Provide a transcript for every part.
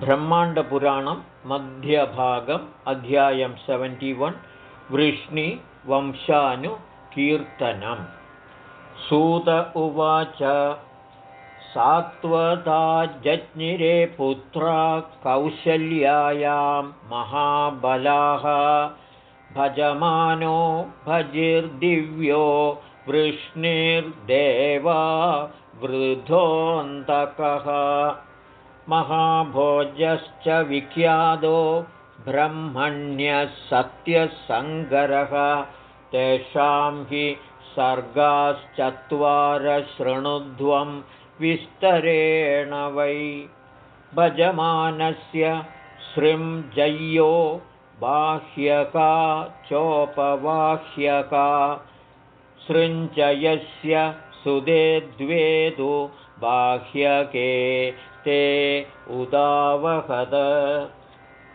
ब्रह्माण्डपुराणं मध्यभागम् अध्यायं seventy one वृष्णिवंशानुकीर्तनम् सूत उवाच सात्वता जज्ञिरे पुत्रा कौशल्यायां महाबलाः। भजमानो भजिर्दिव्यो वृष्णिर्देवा वृद्धोऽन्तकः महाभोजश्च विख्यातो ब्रह्मण्यः सत्यसङ्गरः तेषां हि सर्गाश्चत्वारशृणुध्वं विस्तरेण वै। भजमानस्य सृञ्जय्यो बाह्यका चोपवाह्यका। सृञ्जयस्य सुदे द्वे तु बाह्यके ते उदावहद।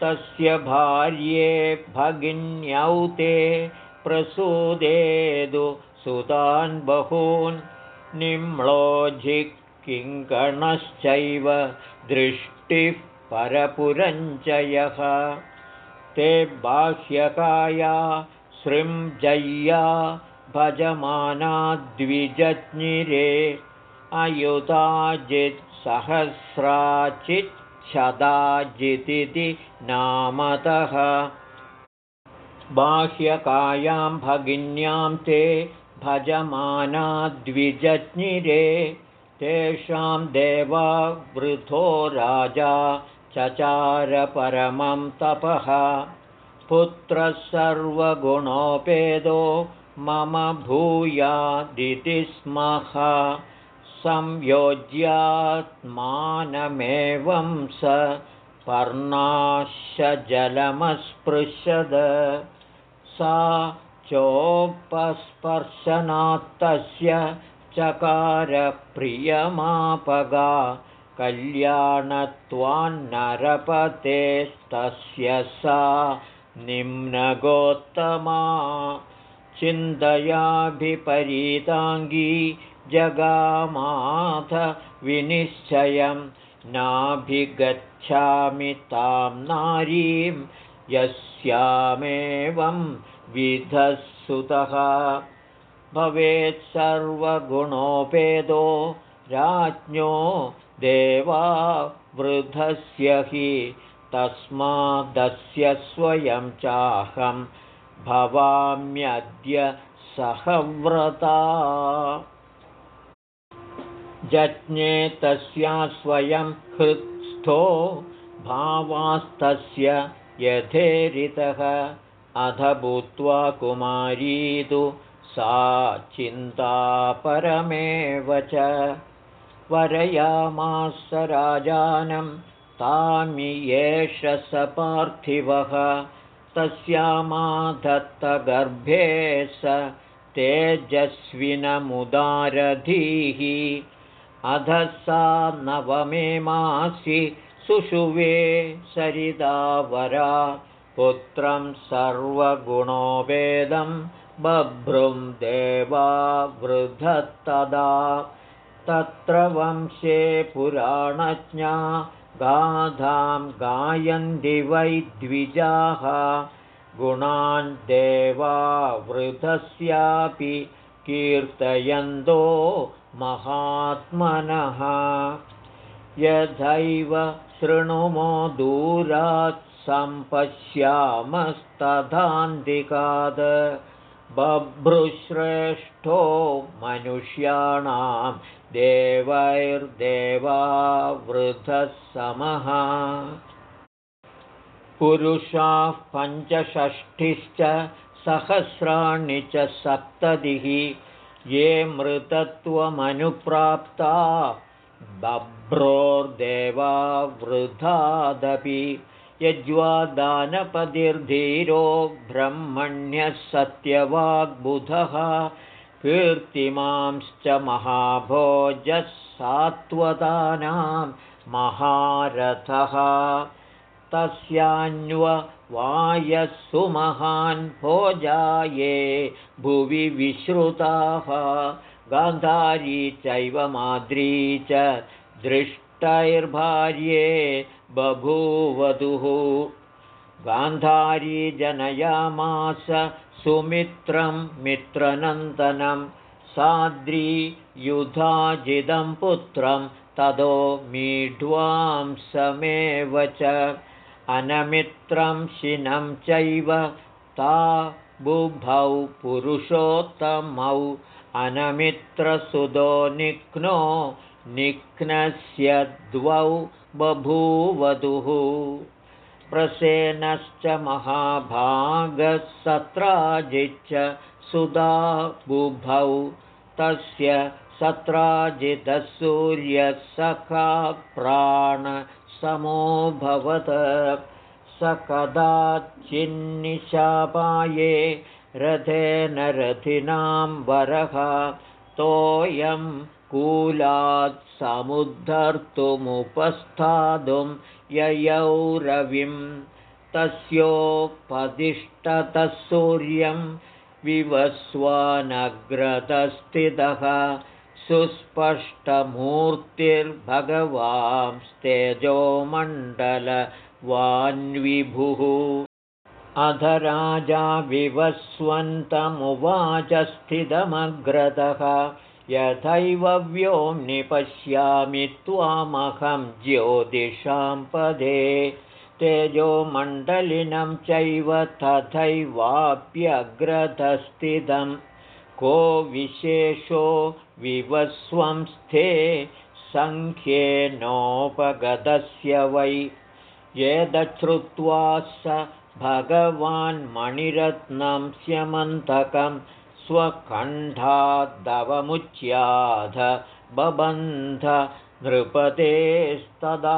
तस्य भार्ये भगिन्यौ ते प्रसूदेदु सुतान् बहून् निम्लोजिकिङ्कणश्चैव दृष्टिः परपुरञ्चयः। ते बाह्यकाया सृञ्जय्या भजमाना द्विजज्ञिरे अयुताजित्सहस्राचिच्छदाजितिथि नामतः। बाह्यकायां भगिन्यां ते भजमाना द्विजज्ञिरे तेषां देवा वृथो राजा चचारपरमं तपः। पुत्रः सर्वगुणोपेदो मम भूयादिति स्मः संयोज्यात्मानमेवं स पर्णाशजलमस्पृशद। सा चोपस्पर्शनात्तस्य चकारप्रियमापगा। कल्याणत्वान्नरपतेस्तस्य सा निम्नगोत्तमा। चिन्तयाभिपरीताङ्गी जगामाथ विनिश्चयं नाभिगच्छामि तां नारीं यस्यामेवं विधःसुतः भवेत् सर्वगुणोपेदो राज्ञो देवा वृद्धस्य हि तस्मादस्य स्वयं चाहं भवाम्यद्य सहव्रता जज्ञे तस्या स्वयं हृत्स्थो भावास्तस्य यथेरितः। अध भूत्वा कुमारी तु सा चिन्तापरमेव च। वरयामास राजानं तामि एष स पार्थिवः। तस्यामाधत्तगर्भे स तेजस्विनमुदारधीः अध सा नवमे मासि सुषुवे सरिदावरा पुत्रं सर्वगुणोपेदं बभ्रुं देवा वृधत्तदा तत्र वंशे पुराणज्ञा गाधां गायन्ति वै द्विजाः। गुणान् देवा वृधस्यापि कीर्तयन्तो महात्मनः। यथैव शृणुमो दूरात् सम्पश्यामस्तधान्तिकाद बभ्रुश्रेष्ठो मनुष्याणां देवैर्देवावृधः समः। पुरुषाः पञ्चषष्ठिश्च सहस्राणि च सप्ततिः ये मृतत्वमनुप्राप्ता बभ्रोर्देवा वृथादपि यज्वादानपतिर्धीरो ब्रह्मण्यः सत्यवाग्बुधः कीर्तिमांश्च महाभोजः सात्वतानां महारथः तस्यान्ववायः सुमहान् भोजाये भुवि विश्रुताः। गान्धारी चैव माद्री च दृष्टैर्देवा इष्टैर्भार्ये बभूवधुः। गान्धारी जनयामास सुमित्रं मित्रनन्दनं साद्री युधाजिदं पुत्रं ततो मीढ्वांसमेव च अनमित्रं शिनं चैव ता बुभौ पुरुषोत्तमौ। अनमित्रसुदो निघ्नो निघ्नस्य द्वौ बभूवधुः। प्रसेनश्च महाभागसत्राजिच्च सुधा बुभौ। तस्य सत्राजितः सूर्यसखा प्राणसमोऽभवत् स कदाचिन्निशापाये रथेन रथिनां वरः। तोयं कूलात् समुद्धर्तुमुपस्थातुं ययौ रविं तस्योपदिष्टतः सूर्यं विवस्वानग्रतस्थितः सुस्पष्टमूर्तिर्भगवांस्तेजोमण्डलवान्विभुः अध राजा विवस्वन्तमुवाच स्थितमग्रतः यथैव व्योम्नि पश्यामि त्वामहं ज्योतिषां पदे। तेजोमण्डलिनं चैव तथैवाप्यग्रतस्थितं। को विशेषो विवस्वंस्थे सङ्ख्येनोपगतस्य वै। यदश्रुत्वा स भगवान्मणिरत्नं स्यमन्तकं स्वकण्ठादवमुच्याध बबन्ध नृपतेस्तदा।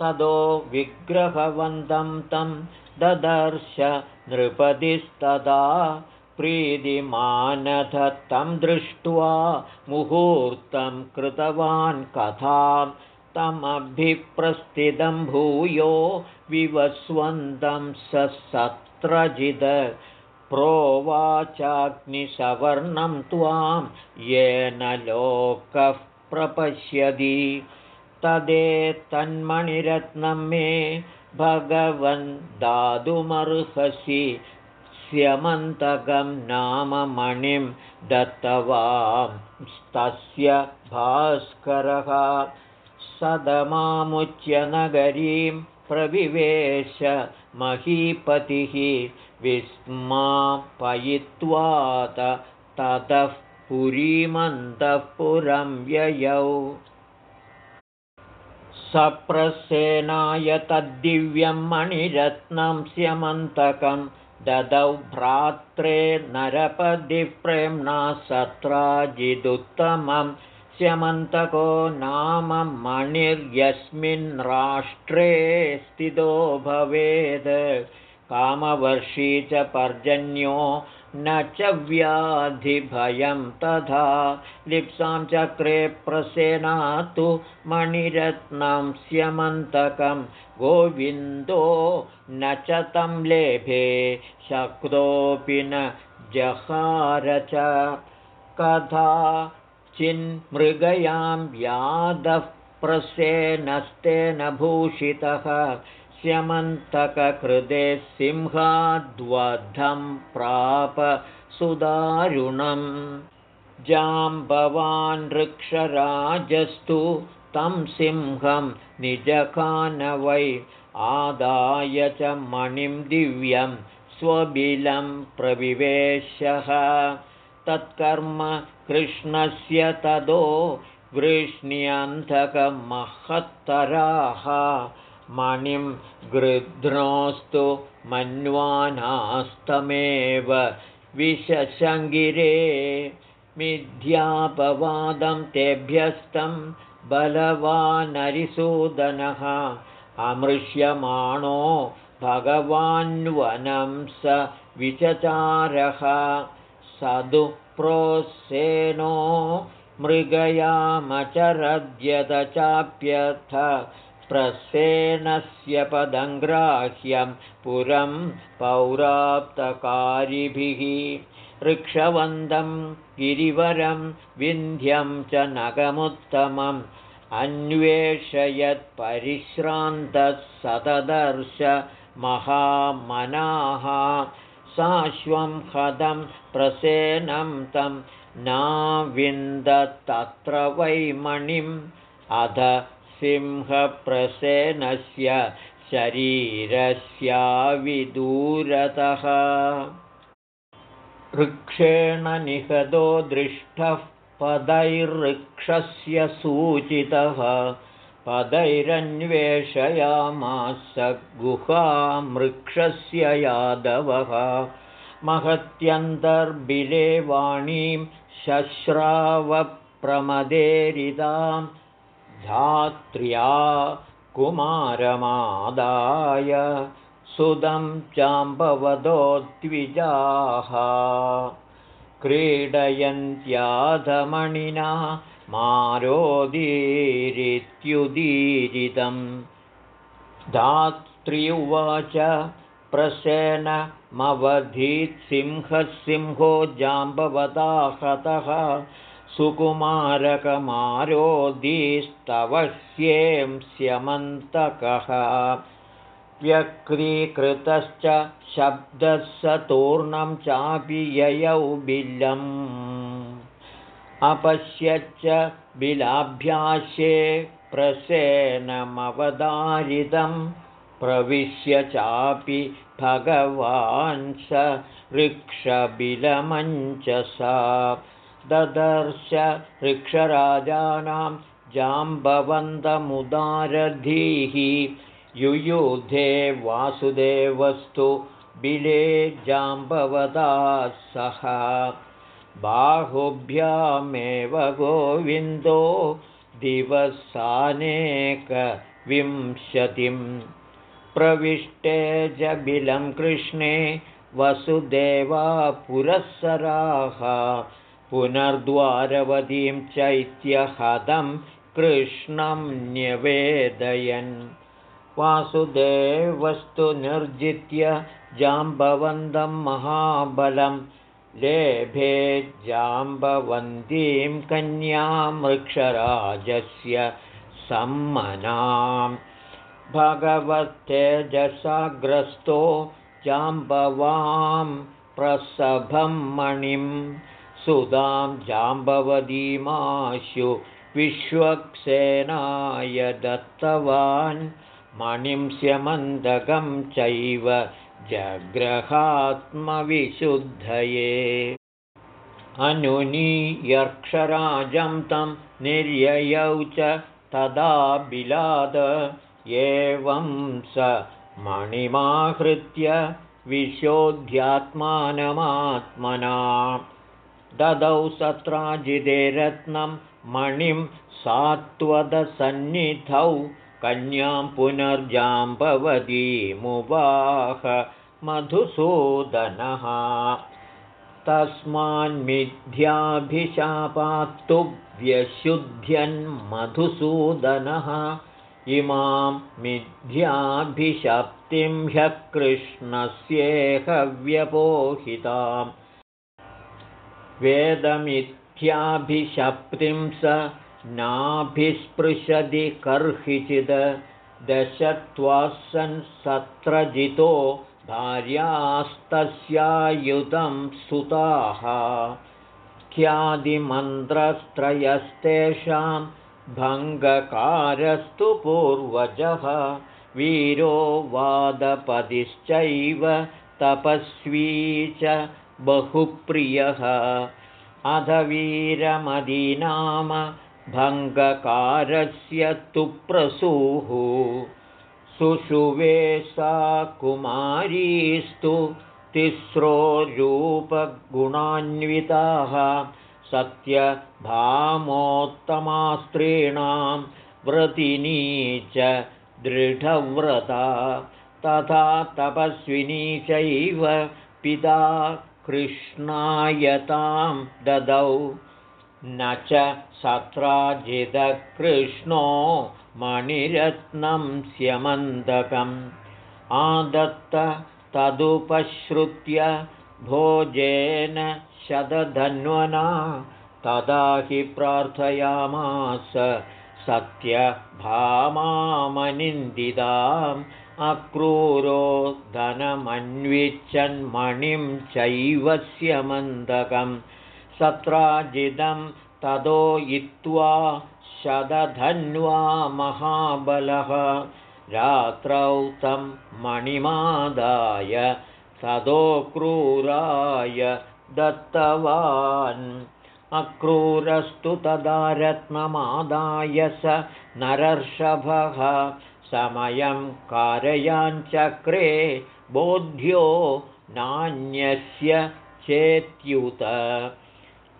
तदो विग्रहवन्तं तं ददर्श नृपतिस्तदा प्रीतिमानथ तं दृष्ट्वा मुहूर्तं कृतवान् कथां तमभिप्रस्थितं भूयो विवस्वन्तं स सत्रजिद प्रोवाचाग्निसवर्णं त्वां येन लोकः प्रपश्यति। तदेतन्मणिरत्नं मे भगवन् दातुमर्हसि स्यमन्तकं नाम मणिं दत्तवांस्तस्य भास्करः सदमामुच्य नगरीं प्रविवेश महीपतिः विस्मापयित्वात ततः पुरीमन्तःपुरं ययौ। सप्रसेनाय तद्दिव्यं मणिरत्नं स्यमन्तकं ददौ भ्रात्रे नरपदिप्रेम्णा सत्राजिदुत्तमं स्यमन्तको नाम मणिर्यस्मिन् राष्ट्रे स्थितो भवेद्। कामवर्षी च पर्जन्यो न च व्याधिभयं तथा लिप्सां चक्रे प्रसेनातु मणिरत्नं स्यमन्तकं गोविन्दो न च तं लेभे शक्तोऽपि न जहार च। कथा चिन्मृगयां व्याधः प्रसेनस्तेन भूषितः स्यमन्तककृते सिंहाद्वधं प्राप सुदारुणं जाम्बवान् वृक्षराजस्तु तं सिंहं निजखान वै आदाय च मणिं दिव्यं स्वबिलं प्रविवेशः तत्कर्म कृष्णस्य तदो वृष्ण्यन्धकमहत्तराः मणिं गृध्नोस्तु मन्वानास्तमेव विशशङ्गिरे मिथ्यापवादं तेभ्यस्तं बलवानरिसूदनः। अमृष्यमाणो भगवान्वनं स विचचारः। सदुप्रोसेनो मृगयामचरद्यत चाप्यथ प्रसेनस्य पदङ्ग्राह्यं पुरं पौराप्तकारिभिः। ऋक्षवन्दं गिरिवरं विन्ध्यं च नगमुत्तमं अन्वेषयत्परिश्रान्तः सतदर्श महामनाः। साश्वं हदं प्रसेनं तं नाविन्दतत्र वैमणिम्। अध सिंहप्रसेनस्य शरीरस्याविदूरतः। वृक्षेण निहतो दृष्टः पदैर्वृक्षस्य सूचितः। पदैरन्वेषयामास गुहामृक्षस्य यादवः। महत्यन्तर्बिले वाणीं शश्रावप्रमदेरितां धात्र्या कुमारमादाय सुदं चाम्बवदोद्विजाः। क्रीडयन्त्याधमणिना मारोदीरित्युदीरितं। धात्र्युवाच प्रसेनमवधीत्सिंहसिंहो जाम्बवता हतः स्यमन्तकः व्यक्रीकृतश्च शब्दः स तूर्णं चापि ययौ बिलम् अपश्यच्च बिलाभ्यास्ये प्रसेनमवदारितं प्रविश्य चापि भगवान् स ऋक्षबिलमञ्चसा ददर्श ऋक्षराजानां जाम्बवन्तमुदारधीः। युयुधे वासुदेवस्तु बिले जाम्बवदा सह। बाहुभ्यामेव गोविन्दो दिवसानेकविंशतिं प्रविष्टे च बिलं कृष्णे वसुदेवा पुरःसराः पुनर्द्वारवतीं चैत्यहतं कृष्णं न्यवेदयन् वासुदेवस्तु निर्जित्य जाम्बवन्तं महाबलं। लेभे जाम्बवन्तीं कन्यामृक्षराजस्य सम्मनां भगवत्तेजसाग्रस्तो जाम्बवां प्रसभं मणिं सुदां जाम्बवतीमाशु विश्वक्सेनाय दत्तवान् मणिं स्यमन्दकं चैव जग्रहात्मविशुद्धये। अनुनीयर्क्षराजं तं निर्ययौ च तदा बिलाद एवं स मणिमाहृत्य विशोध्यात्मानमात्मना ददौ सत्राजिदे रत्नं मणिं सात्वदसन्निधौ कन्यां पुनर्जाम्बवतीमुवाह मधुसूदनः। तस्मान्मिथ्याभिशापात्तु व्यशुध्यन्मधुसूदनः इमां मिथ्याभिशप्तिं ह्यः कृष्णस्येहव्यपोहिताम् वेदमिथ्याभिशप्तिं स नाभिस्पृशति कर्हिचिद दशत्वासन् सत्रजितो भार्यास्तस्यायुतं सुताः। ख्यादिमन्त्रस्त्रयस्तेषां भङ्गकारस्तु पूर्वजः। वीरो वादपदिश्चैव तपस्वी च बहुप्रियः। अध वीरमदीनाम भङ्गकारस्य तु प्रसूः। सुषुवे सा कुमारीस्तु तिस्रो रूपगुणान्विताः सत्यभामोत्तमास्त्रीणां व्रतिनी च दृढव्रता। तथा तपस्विनी चैव पिता कृष्णायतां ददौ। न च सत्राजिदकृष्णो मणिरत्नं स्यमन्दकम्। आदत्त तदुपश्रुत्य भोजेन शतधन्वना। तदा हि प्रार्थयामास सत्यभामामनिन्दिताम् अक्रूरो धनमन्विच्छन्मणिं चैव स्यमन्दकं सत्राजिदं ततो यित्वा शतधन्वा महाबलः। रात्रौ तं मणिमादाय ततो क्रूराय दत्तवान्। अक्रूरस्तु तदा रत्नमादाय स नरर्षभः समयं कारयाञ्चक्रे बोध्यो नान्यस्य चेत्युत।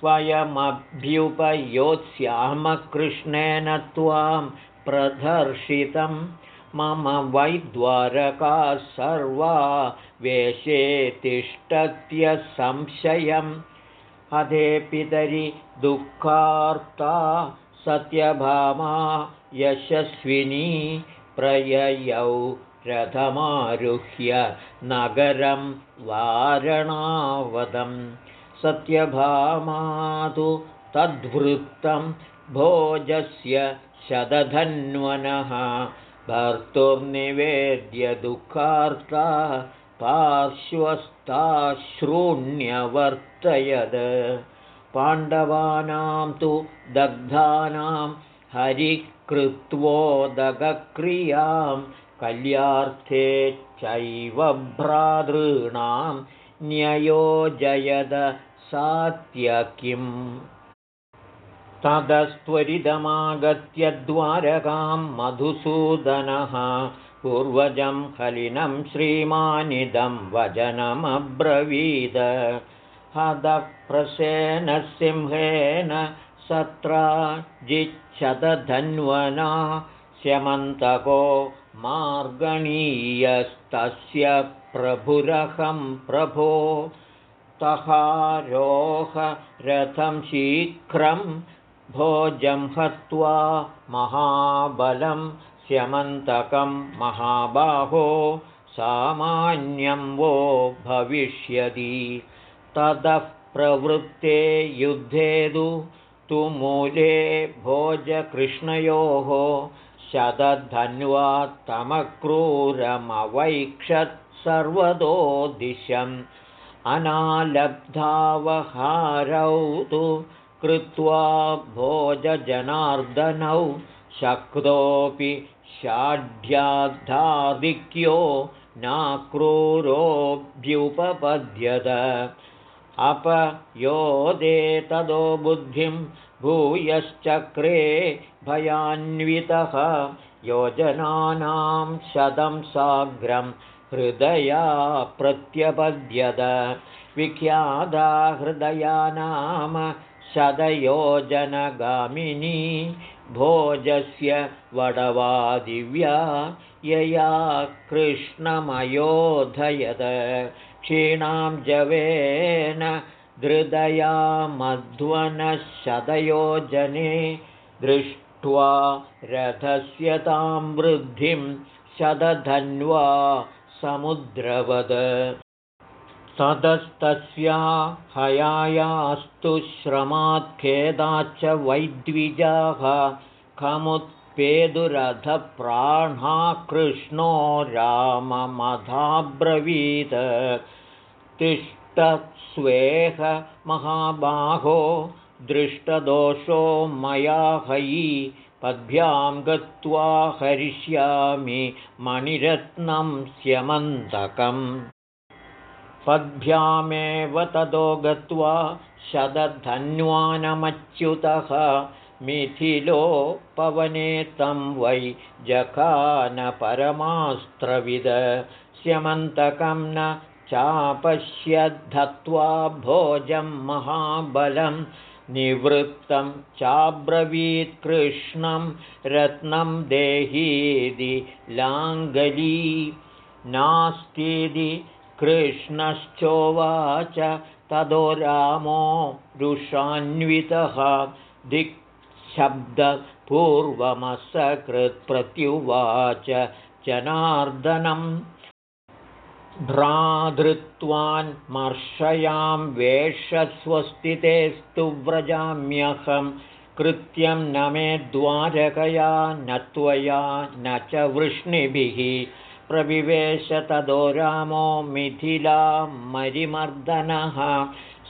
स्वयमभ्युपयोत्स्यामकृष्णेन त्वां प्रदर्शितं। मम वैद्वारका सर्वा वेषे तिष्ठत्यसंशयम् अधे पितरि दुःखार्ता सत्यभामा यशस्विनी प्रययौ रथमारुह्य नगरं वारणावदम्। सत्यभामातु तद्वृत्तं भोजस्य शतधन्वनः। भर्तुर्निवेद्य दुःखार्ता पार्श्वस्ताश्रूण्यवर्तयद पाण्डवानां तु दग्धानां हरिकृत्वोदगक्रियां कल्यार्थे चैव भ्रातॄणां न्ययोजयद सात्यकिम् ततस्त्वरितमागत्य द्वारकां मधुसूदनः पूर्वजं हलिनं श्रीमानिदं वचनमब्रवीद हदप्रसेनसिंहेन सत्रा जिच्छतधन्वना स्यमन्तको मार्गणीयस्तस्य प्रभुरहं प्रभो। तहारोह रथं शीघ्रं भोजं हत्वा महाबलं स्यमन्तकं महाबाहो सामान्यं वो भविष्यति। ततः प्रवृत्ते युद्धेदु तु मूले भोजकृष्णयोः शतधन्वा तमक्रूरमवैक्षत् सर्वतो दिशम् अनालब्धावहारौ तु कृत्वा भोजजनार्दनौ शक्तोऽपि षाढ्याद्धाधिक्यो नाक्रूरोऽभ्युपपद्यत अपयोदे तदो बुद्धिं भूयश्चक्रे भयान्वितः। योजनानां शतं साग्रं हृदया प्रत्यपद्यत। विख्याता हृदया नाम शतयोजनगामिनी भोजस्य वडवादिव्या। यया कृष्णमयोधयत क्षीणां जवेन धृदया मध्वनशतयोजने दृष्ट्वा रथस्य तां वृद्धिं शतधन्वा समुद्रवद। ततस्तस्या हयायास्तु श्रमात्खेदाच्च वैद्विजाः खमुत्पेदुरथप्राह्णा कृष्णो राममधाब्रवीत्। तिष्ठस्वेह महाबाहो दृष्टदोषो मया हयि। पद्भ्यां गत्वा हरिष्यामि मणिरत्नं स्यमन्तकम्। पद्भ्यामेव ततो गत्वा शतधन्वानमच्युतः मिथिलो पवने तं वै जखानपरमास्त्रविद। स्यमन्तकं न चापश्यद्धत्वा भोजं महाबलं। निवृत्तं चाब्रवीत्कृष्णं रत्नं देहीदि लाङ्गली। नास्तीदि कृष्णश्चोवाच ततो रामो रुषान्वितः दिक्शब्दपूर्वमसकृत्प्रत्युवाच जनार्दनम् भ्रातृत्वान् वेषस्वस्थितेस्तु व्रजाम्यहं। कृत्यं न मे द्वारकया न त्वया न च वृष्णिभिः। प्रविवेश तदो रामो मिथिला मरिमर्दनः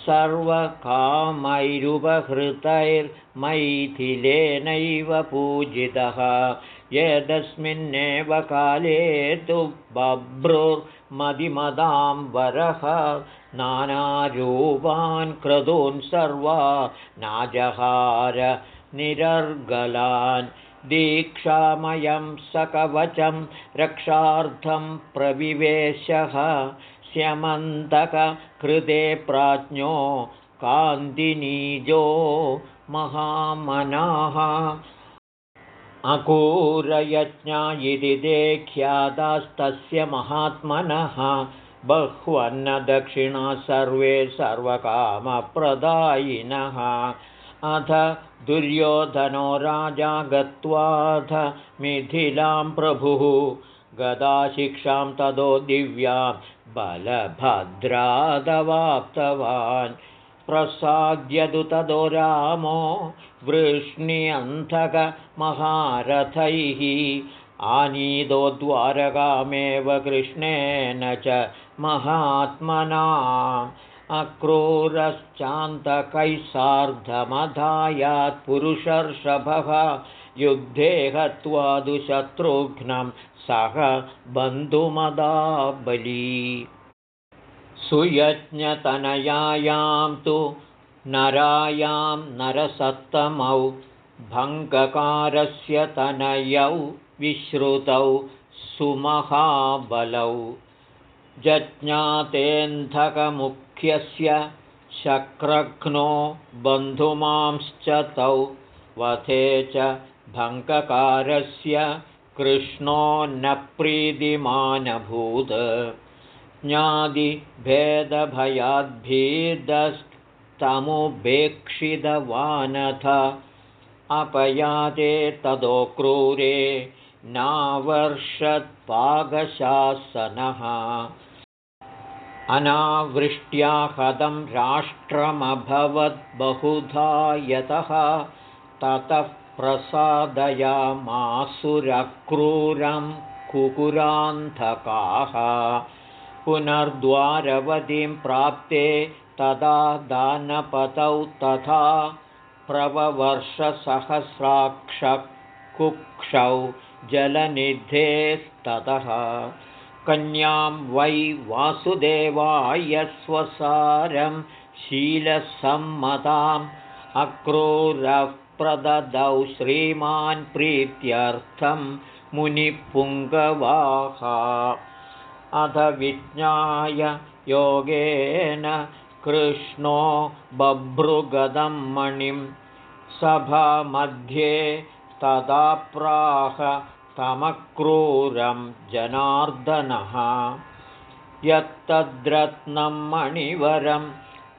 सर्वकामैरुपहृतैर्मैथिलेनैव पूजितः। यदस्मिन्नेव काले तु बभ्रुर्मदिमदां वरः। नानारूपान् क्रतून् सर्वा नाजहार निरर्गलान्। दीक्षामयं सकवचं रक्षार्थं प्रविवेशः स्यमन्तककृते प्राज्ञो कान्तिनीजो महामनाः। अकूरयज्ञा इति देख्यातास्तस्य महात्मनः बह्वन्नदक्षिणा सर्वे सर्वकामप्रदायिनः। अथ दुर्योधनो राजा गत्वाथ मिथिलां प्रभुः गदाशिक्षां तदो दिव्यां बलभद्रादवाप्तवान्। प्रसाद्यदु तदो रामो वृष्ण्यन्थकमहारथैः। आनीदो द्वारकामेव कृष्णेन च महात्मना अक्रूरश्चान्तकैः सार्धमधायात् पुरुषर्षभः युद्धे हत्वादुशत्रुघ्नं सह बन्धुमदाबली। सुयज्ञतनयायां तु नरायां नरसत्तमौ भङ्गकारस्य तनयौ विश्रुतौ सुमहाबलौ। जज्ञातेऽन्धकमुख्यस्य शक्रघ्नो बन्धुमांश्च तौ वधे च भङ्गकारस्य कृष्णो न प्रीतिमानभूत्। ज्ञादिभेदभयाद्भीदस्तमुपेक्षितवानथ अपयाते तदो क्रूरे नावर्षत्पाकशासनः अनावृष्ट्या हतं राष्ट्रमभवद्बहुधा यतः ततः प्रसादयामासुरक्रूरं कुकुरान्धकाः पुनर्द्वारवतीं प्राप्ते तदा दानपतौ तथा प्रववर्षसहस्राक्षकुक्षौ जलनिधेस्ततः। कन्यां वै वासुदेवाय स्वसारं शीलसम्मताम् अक्रूरः प्रददौ श्रीमान् प्रीत्यर्थं मुनिपुङ्गवाः। अथ विज्ञाय योगेन कृष्णो बभ्रुगदं मणिं सभामध्ये तदा प्राह तमक्रूरं जनार्दनः। यत्तद्रत्नं मणिवरं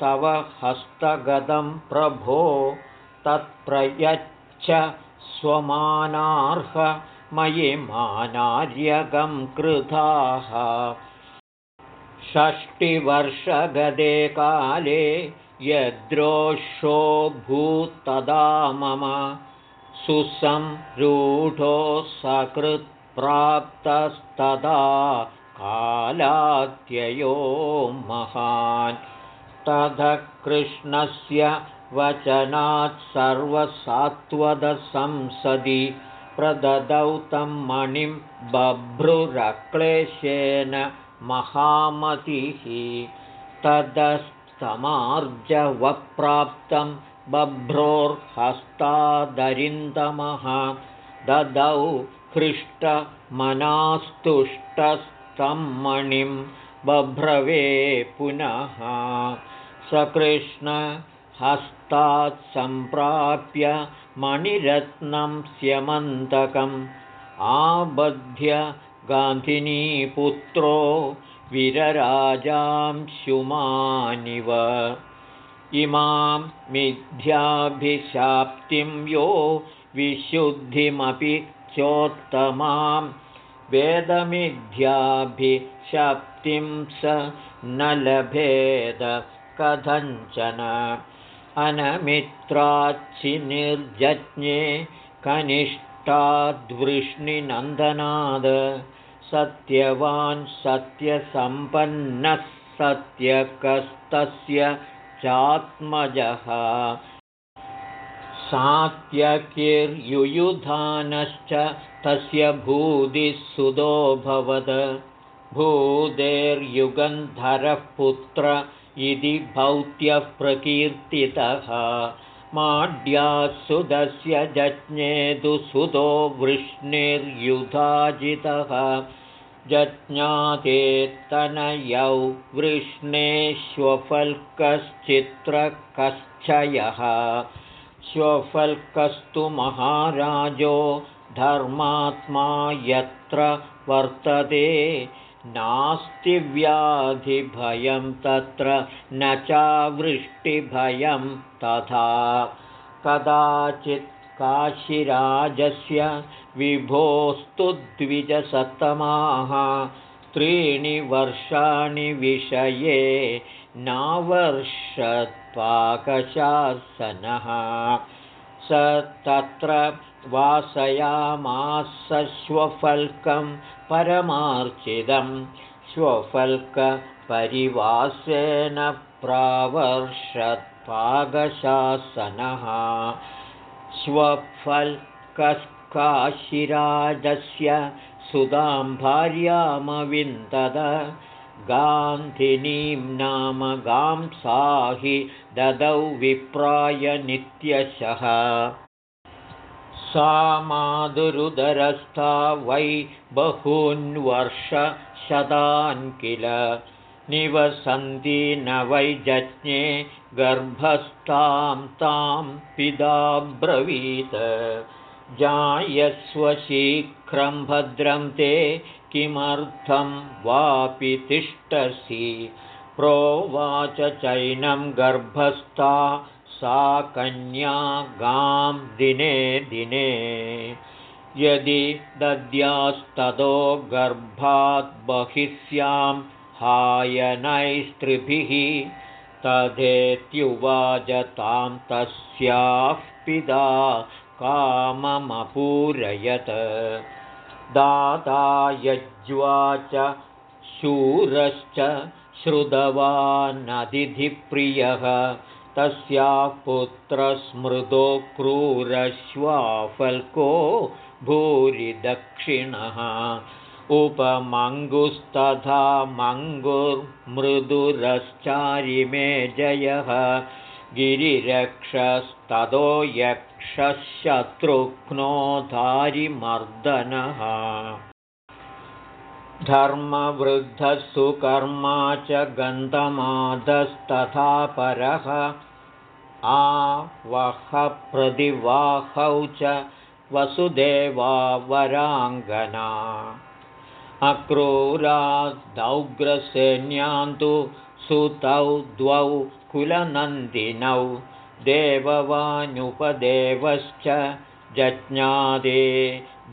तव हस्तगदं प्रभो तत्प्रयच्छ स्वमानार्ह मयि मानार्यगं कृताः षष्टिवर्षगदे काले यद्रोषो भूत्तदा मम सुसंरूढो सकृत्प्राप्तस्तदा कालात्ययो महान्। ततः कृष्णस्य वचनात् सर्वसात्वदसंसदि प्रददौ तं मणिं बभ्रुरक्लेशेन महामतिः। तदस्तमार्जवप्राप्तं बभ्रोर्हस्तादरिन्दमः। ददौ हृष्टमनास्तुष्टस्तं मणिं बभ्रवे पुनः सकृष्णहस्तात् सम्प्राप्य मणिरत्नं स्यमन्तकम् आबध्य गान्धिनीपुत्रो विरराजांशुमानिव इमां मिथ्याभिशाप्तिं यो विशुद्धिमपि चोत्तमां वेदमिथ्याभिशाप्तिं स न लभेद कथञ्चन अनमित्राच्छिनिर्जज्ञे कनिष्ठाद्वृष्णिनन्दनाद। सत्यवान् सत्यसम्पन्नः सत्यकस्तस्य चात्मजः। सात्यकिर्युयुधानश्च तस्य भूदिः भूदेर्युगन्धरः पुत्र इति भौत्यः प्रकीर्तितः माड्यासुदस्य जज्ञेदु सुतो वृष्णिर्युधाजितः। जज्ञातेत्तनयौ वृष्णेष्वफल्कश्चित्रकश्चयः श्वफल्कस्तु महाराजो धर्मात्मा यत्र वर्तते नास्ति व्याधिभयं तत्र न चावृष्टिभयं तथा। कदाचित् काशिराजस्य विभोस्तु द्विजसत्तमाः त्रीणि वर्षाणि विषये नावर्षत्पाकशासनः स तत्र वासयामासश्वफल्कं परमार्चितं। श्वफल्कपरिवासेन प्रावर्षत्पाकशासनः श्वफल्कस्काशिराजस्य सुदां भार्यामविन्दद। गान्धिनीं नाम गां साहि ददौ विप्राय नित्यशः सा माधुरुदरस्था वै बहून्वर्षशतान् किल निवसन्ति न वै जज्ञे गर्भस्तां तां पिताब्रवीत् जायस्व शीघ्रं भद्रं ते किमर्थं वापि तिष्ठसि। प्रोवाच चैनं गर्भस्था सा कन्या गां दिने दिने। यदि दद्यास्ततो गर्भात् बहिष्यां हायनैस्त्रिभिः तथेत्युवाच तां तस्याः पिता काममपूरयत्। दाता यज्वाच शूरश्च श्रुतवानतिथिप्रियः तस्याः पुत्रस्मृतो क्रूरश्वाफल्को भूरिदक्षिणः उपमङ्गुस्तथा मङ्गुर्मृदुरश्चारिमे जयः। गिरिरक्षस्ततो यक्षशत्रुघ्नो धारिमर्दनः धर्मवृद्धः सुकर्मा च गन्धमादस्तथा परः आवहप्रतिवाहौ च वसुदेवा वराङ्गना अक्रूरादौग्रसेन्यान्तु सुतौ द्वौ कुलनन्दिनौ देववानुपदेवश्च जज्ञादे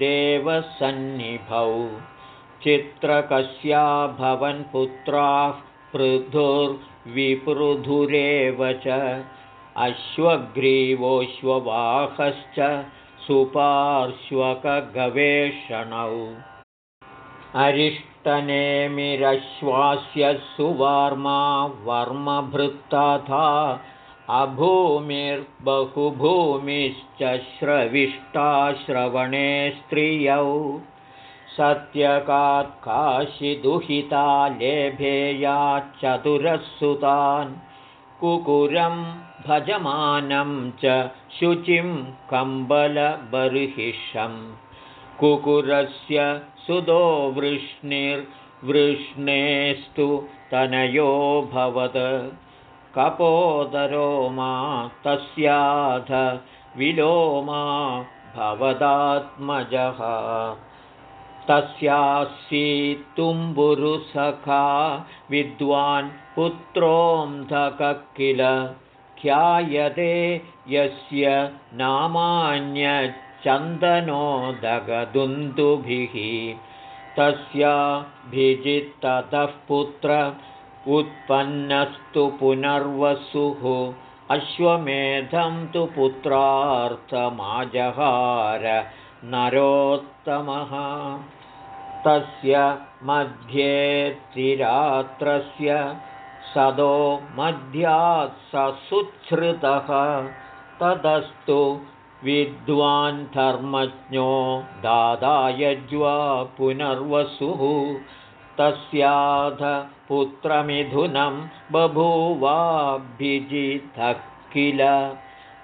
देवसन्निभौ। चित्रकस्या भवन्पुत्राः पृथुर्विपृधुरेव च अश्वग्रीवोऽश्ववाहश्च सुपार्श्वकगवेषणौ। अरिष्टनेमिरश्वास्य सुवार्मा वर्मभृत्तथा अभूमिर्बहुभूमिश्च श्रविष्टाश्रवणे स्त्रियौ। सत्यकात्काशिदुहिता लेभेया चतुरः कुकुरं भजमानं च शुचिं कम्बलबर्हिषं। कुकुरस्य सुदो वृष्णिर्वृष्णेस्तु तनयोऽभवत् कपोदरो मा तस्याध विलोमा भवदात्मजः। तस्यासीत्तुम्बुरुसखा विद्वान् पुत्रोऽन्धकः किल ख्यायते यस्य नामान्यच्चन्दनोदगदुन्दुभिः तस्याभिजित्ततः पुत्र उत्पन्नस्तु पुनर्वसुः। अश्वमेधं तु पुत्रार्थमाजहार नरोत्तमः। तस्य मध्ये त्रिरात्रस्य सदो मध्यात् ससुच्छ्रुतः ततस्तु विद्वान् धर्मज्ञो दादायज्वा पुनर्वसुः। तस्याध पुत्रमिथुनं बभूवाभिजितः किल।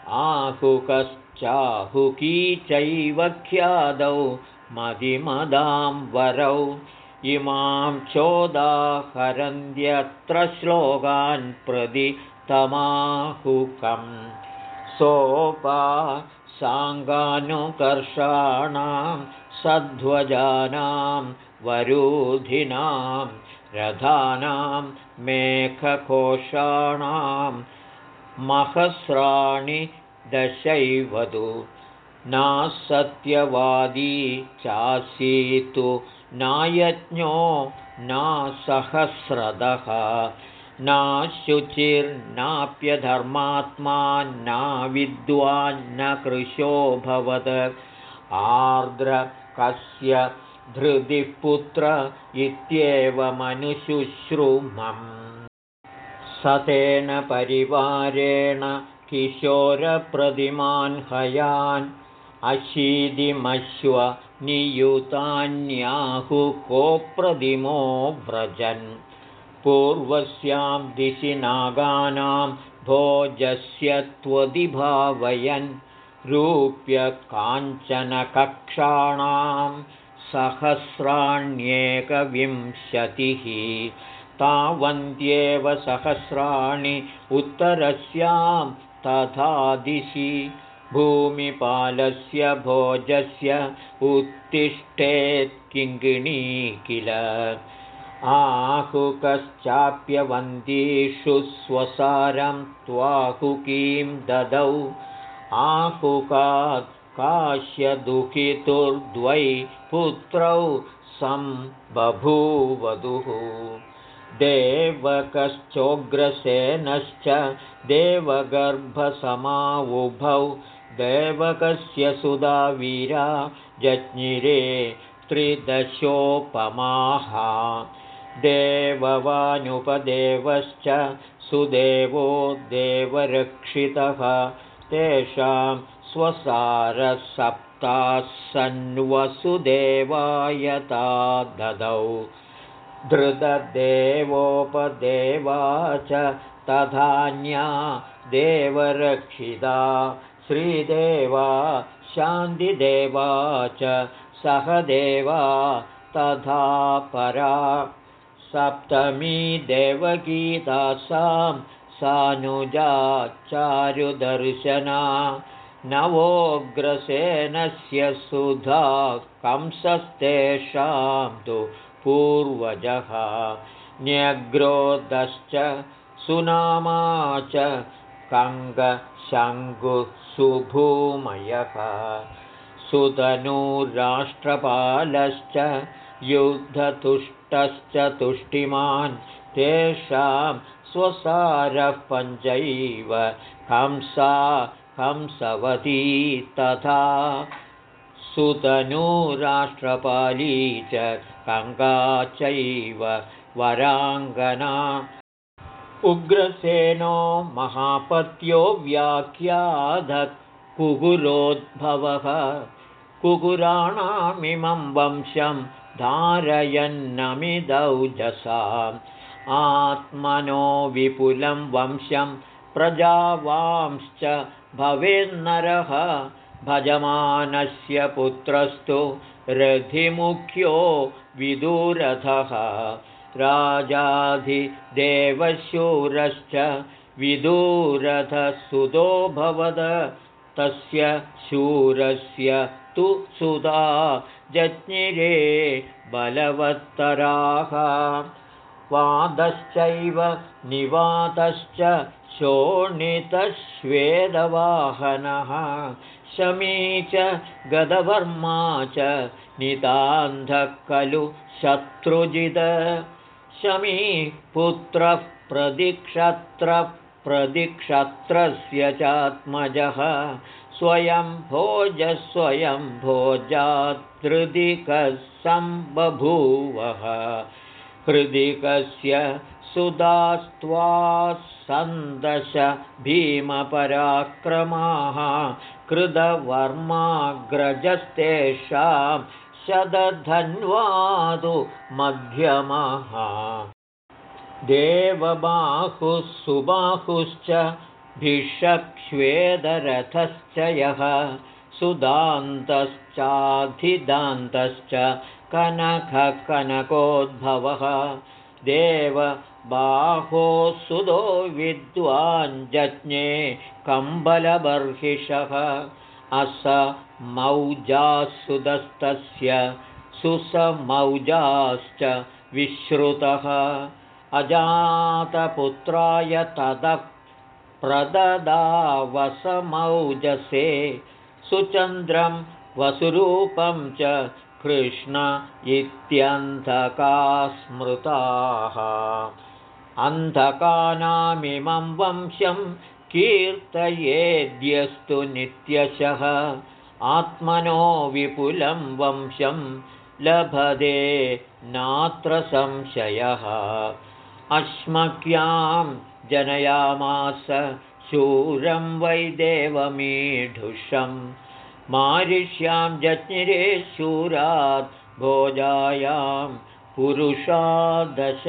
आहुकश्चाहुकी चैव ख्यादौ मदिमदां वरौ इमां चोदाहरन्त्यत्र श्लोकान् प्रति तमाहुकं सोपा साङ्गानुकर्षाणां सध्वजानां वरूधिनां रथानां मेघकोशाणां महस्राणि दशैवधु नासत्यवादी चासीतु नायज्ञो नासहस्रदः। नाशुचिर्नाप्यधर्मात्मा न विद्वान्न कृशोऽभवत् आर्द्रकस्य धृतिः पुत्र इत्येवमनुशुश्रुमम् स तेन परिवारेण किशोरप्रतिमान् हयान् अशीदिमश्व नियुतान्याहुकोप्रतिमो व्रजन्। पूर्वस्यां दिशि नागानां भोजस्य त्वदिभावयन्। रूप्यकाञ्चनकक्षाणां सहस्राण्येकविंशतिः। तावन्त्येव सहस्राणि उत्तरस्यां तथा दिशि भूमिपालस्य भोजस्य उत्तिष्ठेत् किङ्गिणी किल? आहुकश्चाप्यवन्तीषु स्वसारं त्वाहुकीं ददौ। आहुकात् काश्यदुहितुर्द्वै पुत्रौ सम्बभूवधुः। देवकश्चोग्रसेनश्च देवगर्भसमावुभौ देवकस्य सुधा वीरा जज्ञिरे त्रिदशोपमाः। देववानुपदेवश्च सुदेवो देवरक्षितः। तेषां स्वसारसप्तास्सन्वसुदेवायता ददौ धृतदेवोपदेवा च तथान्या देवरक्षिता श्रीदेवा शान्तिदेवा च सहदेवा तथा परा। सप्तमी देवगीतासां सानुजा चारुदर्शना नवोग्रसेनस्य सुधा कंसस्तेषां तु पूर्वजः। न्यग्रोधश्च सुनामा च कङ्गशङ्गुसुभूमयः सुतनुराष्ट्रपालश्च युद्धतुष्टश्च तुष्टिमान् तेषां स्वसारः पञ्चैव। हंसा हंसवती तथा। सुतनुराष्ट्रपाली च कङ्गा चैव। वराङ्गना उग्रसेनो महापत्यो व्याख्याधकुगुरोद्भवः कुकुराणामिमं वंशं धारयन्नमिदौजसाम् आत्मनो विपुलं वंशं प्रजावांश्च भवेन्नरः। भजमानस्य पुत्रस्तु रथिमुख्यो विदुरथः राजाधिदेवशूरश्च भवद तस्य शूरस्य तु सुधा जज्ञिरे बलवत्तराः। वादश्चैव निवातश्च शोणितश्वेदवाहनः। शमी च गदवर्मा च नितान्धः खलु शत्रुजिद शमी पुत्रः प्रदिक्षत्रः प्रदिक्षत्रस्य चात्मजः। स्वयं भोजस्वयं भोजादृदिकः सम्बभूवः। हृदिकस्य सुदास्त्वा सन्दश भीमपराक्रमाः। कृतवर्माग्रजस्तेषां शतधन्वादु मध्यमः। देवबाहुः सुबाहुश्च भिषक्ष्वेदरथश्च यः सुदान्तश्चाधिदान्तश्च कनककनकोद्भवः। देवबाहो सुदो विद्वाञ्जज्ञे कम्बलबर्हिषः असमौजासुदस्तस्य सुसमौजाश्च विश्रुतः। अजातपुत्राय ततः प्रददावसमौजसे सुचन्द्रं वसुरूपं च कृष्ण इत्यन्धका स्मृताः अन्धकानामिमं वंशं कीर्तयेद्यस्तु नित्यशः। आत्मनो विपुलं वंशं लभते नात्र संशयः। अश्मक्यां जनयामास शूरं वै देवमीढुषं। मारिष्यां जज्ञिरे शूरात् भोजायां पुरुषादश।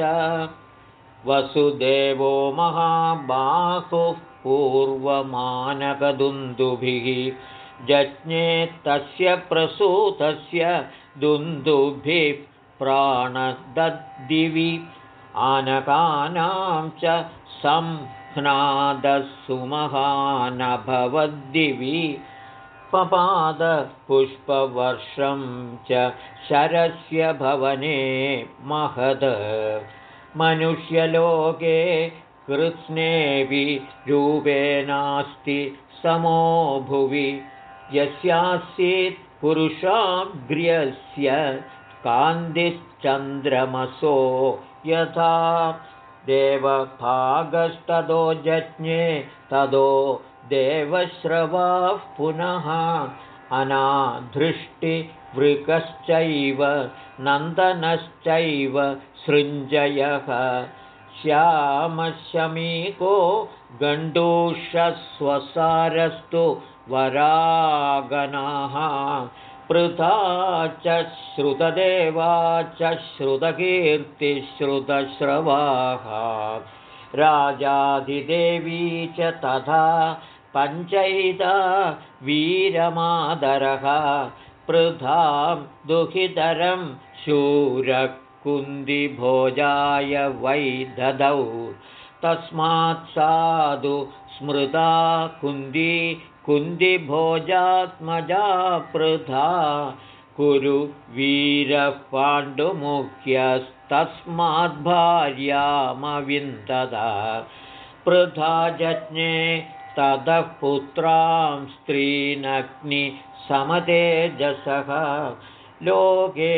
वसुदेवो महाबाहुः पूर्वमानकदुन्दुभिः। जज्ञे तस्य प्रसूतस्य दुन्दुभिः प्राणदद्दिवि। आनकानां च संह्नादसुमहानभवद्दिवि। पपादपुष्पवर्षं च शरस्य भवने महद। मनुष्यलोके कृत्स्नेऽपि रूपेणास्ति समो भुवि। यस्यासीत् पुरुषाग्र्यस्य कान्तिश्चन्द्रमसो यथा। देवभागस्ततो जज्ञे ततो देवश्रवाः पुनः। अनाधृष्टिवृकश्चैव नन्दनश्चैव सृञ्जयः श्यामशमीको गण्डूषस्वसारस्तु वरागनाः। पृथा च श्रुतदेवा च श्रुतकीर्तिश्रुतश्रवाः। राजाधिदेवी च तथा पञ्चैता वीरमादरः। पृथां दुहितरं शूरकुन्दिभोजाय वै ददौ तस्मात् साधु स्मृता कुन्दी कुन्दिभोजात्मजा पृथा। कुरु वीरः पाण्डुमुख्यस्तस्माद्भार्यामविन्ददा पृथा जज्ञे ततः पुत्रां स्त्रीनग्निसमतेजसः। लोके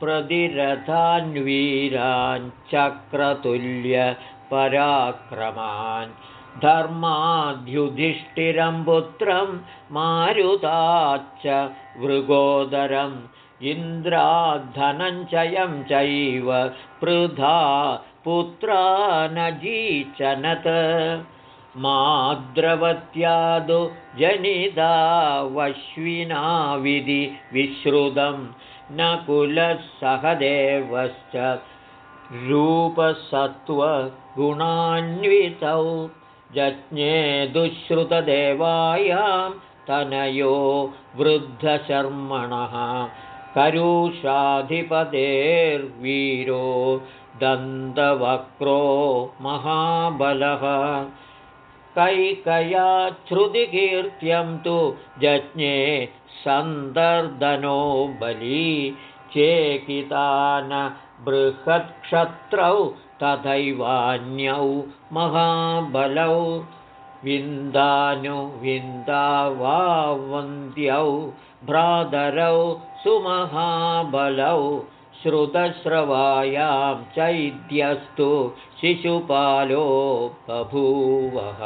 प्रतिरथान्वीराञ्चक्रतुल्यपराक्रमान् धर्माद्युधिष्ठिरं पुत्रं मारुताच्च मृगोदरम् इन्द्राद्धनञ्चयं चैव पृथा पुत्रा जीचनत् माद्रवत्यादु जनिदावश्विनाविधि विश्रुतं न कुलः सहदेवश्च जज्ञे दुःश्रुतदेवायां तनयो वृद्धशर्मणः करुषाधिपतेर्वीरो दन्तवक्रो महाबलः। कैकयाच्छ्रुतिकीर्त्यं तु जज्ञे सन्दर्दनो बली चेकितान बृहत्क्षत्रौ तथैवान्यौ महाबलौ विन्दानुविन्दावावन्द्यौ भ्रातरौ सुमहाबलौ श्रुतस्रवायां चैद्यस्तु शिशुपालो बभूवः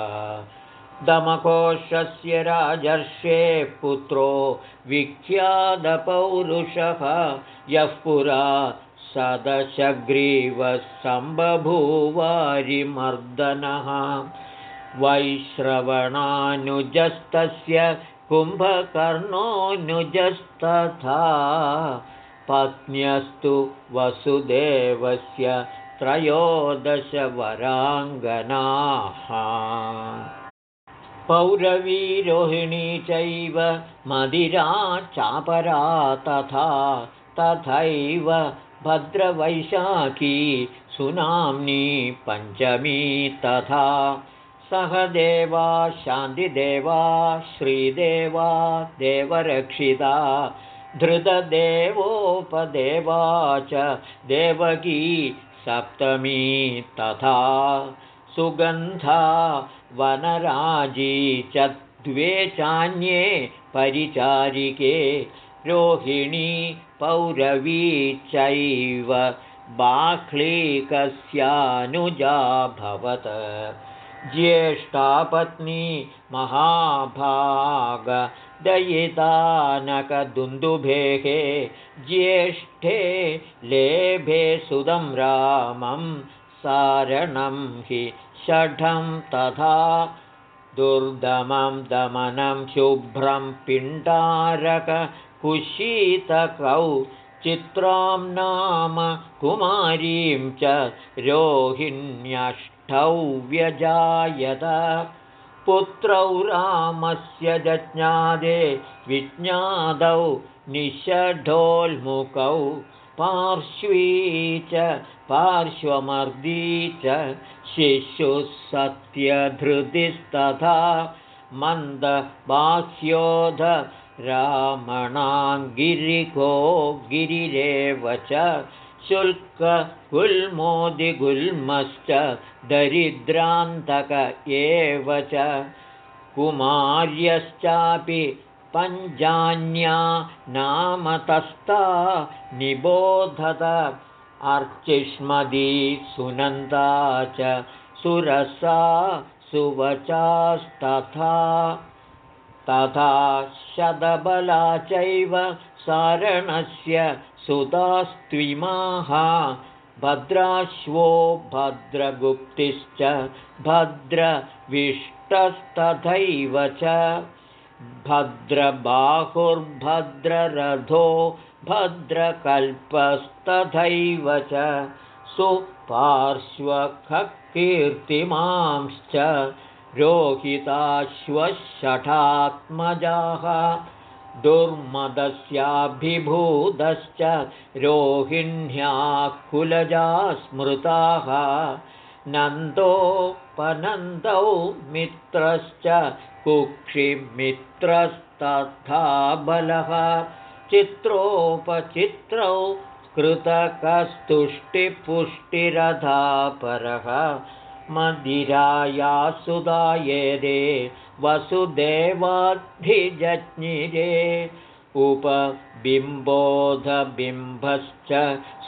दमकोशस्य राजर्षे पुत्रो विख्यातपौरुषः। यः पुरा सम्बभूवारिमर्दनः वैश्रवणानुजस्तस्य कुम्भकर्णोऽनुजस्तथा। पत्न्यस्तु वसुदेवस्य त्रयोदशवराङ्गनाः पौरवीरोहिणी चैव मदिरा चापरा तथा तथैव भद्रवैशाखी सुनाम्नी पञ्चमी तथा सहदेवा शान्तिदेवा श्रीदेवा देवरक्षिता धृतदेवोपदेवा च देवकी सप्तमी तथा सुगन्धा वनराजी च द्वे चान्ये परिचारिके। रोहिणी पौरवी चैव बाह्लीकस्यानुजाभवत्। ज्येष्ठा पत्नी महाभागदयितानकदुन्दुभेः ज्येष्ठे लेभे सुदं रामं सारणं हि षठं तथा दुर्दमं दमनं शुभ्रं पिण्डारककुशीतकौ चित्रां नाम कुमारीं च रोहिण्यष्टौ व्यजायत। पुत्रौ रामस्य जज्ञादे विज्ञादौ निषढोल्मुखौ पार्श्वी च पार्श्वमर्दी च शिशुः सत्यधृतिस्तथा मन्दबाह्योध रामणाङ्गिरिको गिरिरेव च शुल्कगुल्मोदिगुल्मश्च दरिद्रान्तक एव च कुमार्यश्चापि पञ्जान्या नामतस्ता निबोधत। अर्चिष्मदी सुनन्दा च सुरसा सुवचास्तथा। तथा शतबला चैव सारणस्य सुतास्त्विमाः भद्राश्वो भद्रगुप्तिश्च भद्रविष्टस्तथैव च भद्रबाहुर्भद्ररथो भद्रकल्पस्तथैव च सुपार्श्वकीर्तिमांश्च रोहिताश्वषठात्मजाः दुर्मदस्याभिभूतश्च रोहिण्याकुलजा स्मृताः नन्दोपनन्दौ मित्रश्च कुक्षिमित्रस्तथा बलः चित्रोपचित्रौ कृतकस्तुष्टिपुष्टिरथापरः मदिराया सुदायेदे वसुदेवाद्धिजज्ञिरे उपबिम्बोधबिम्बश्च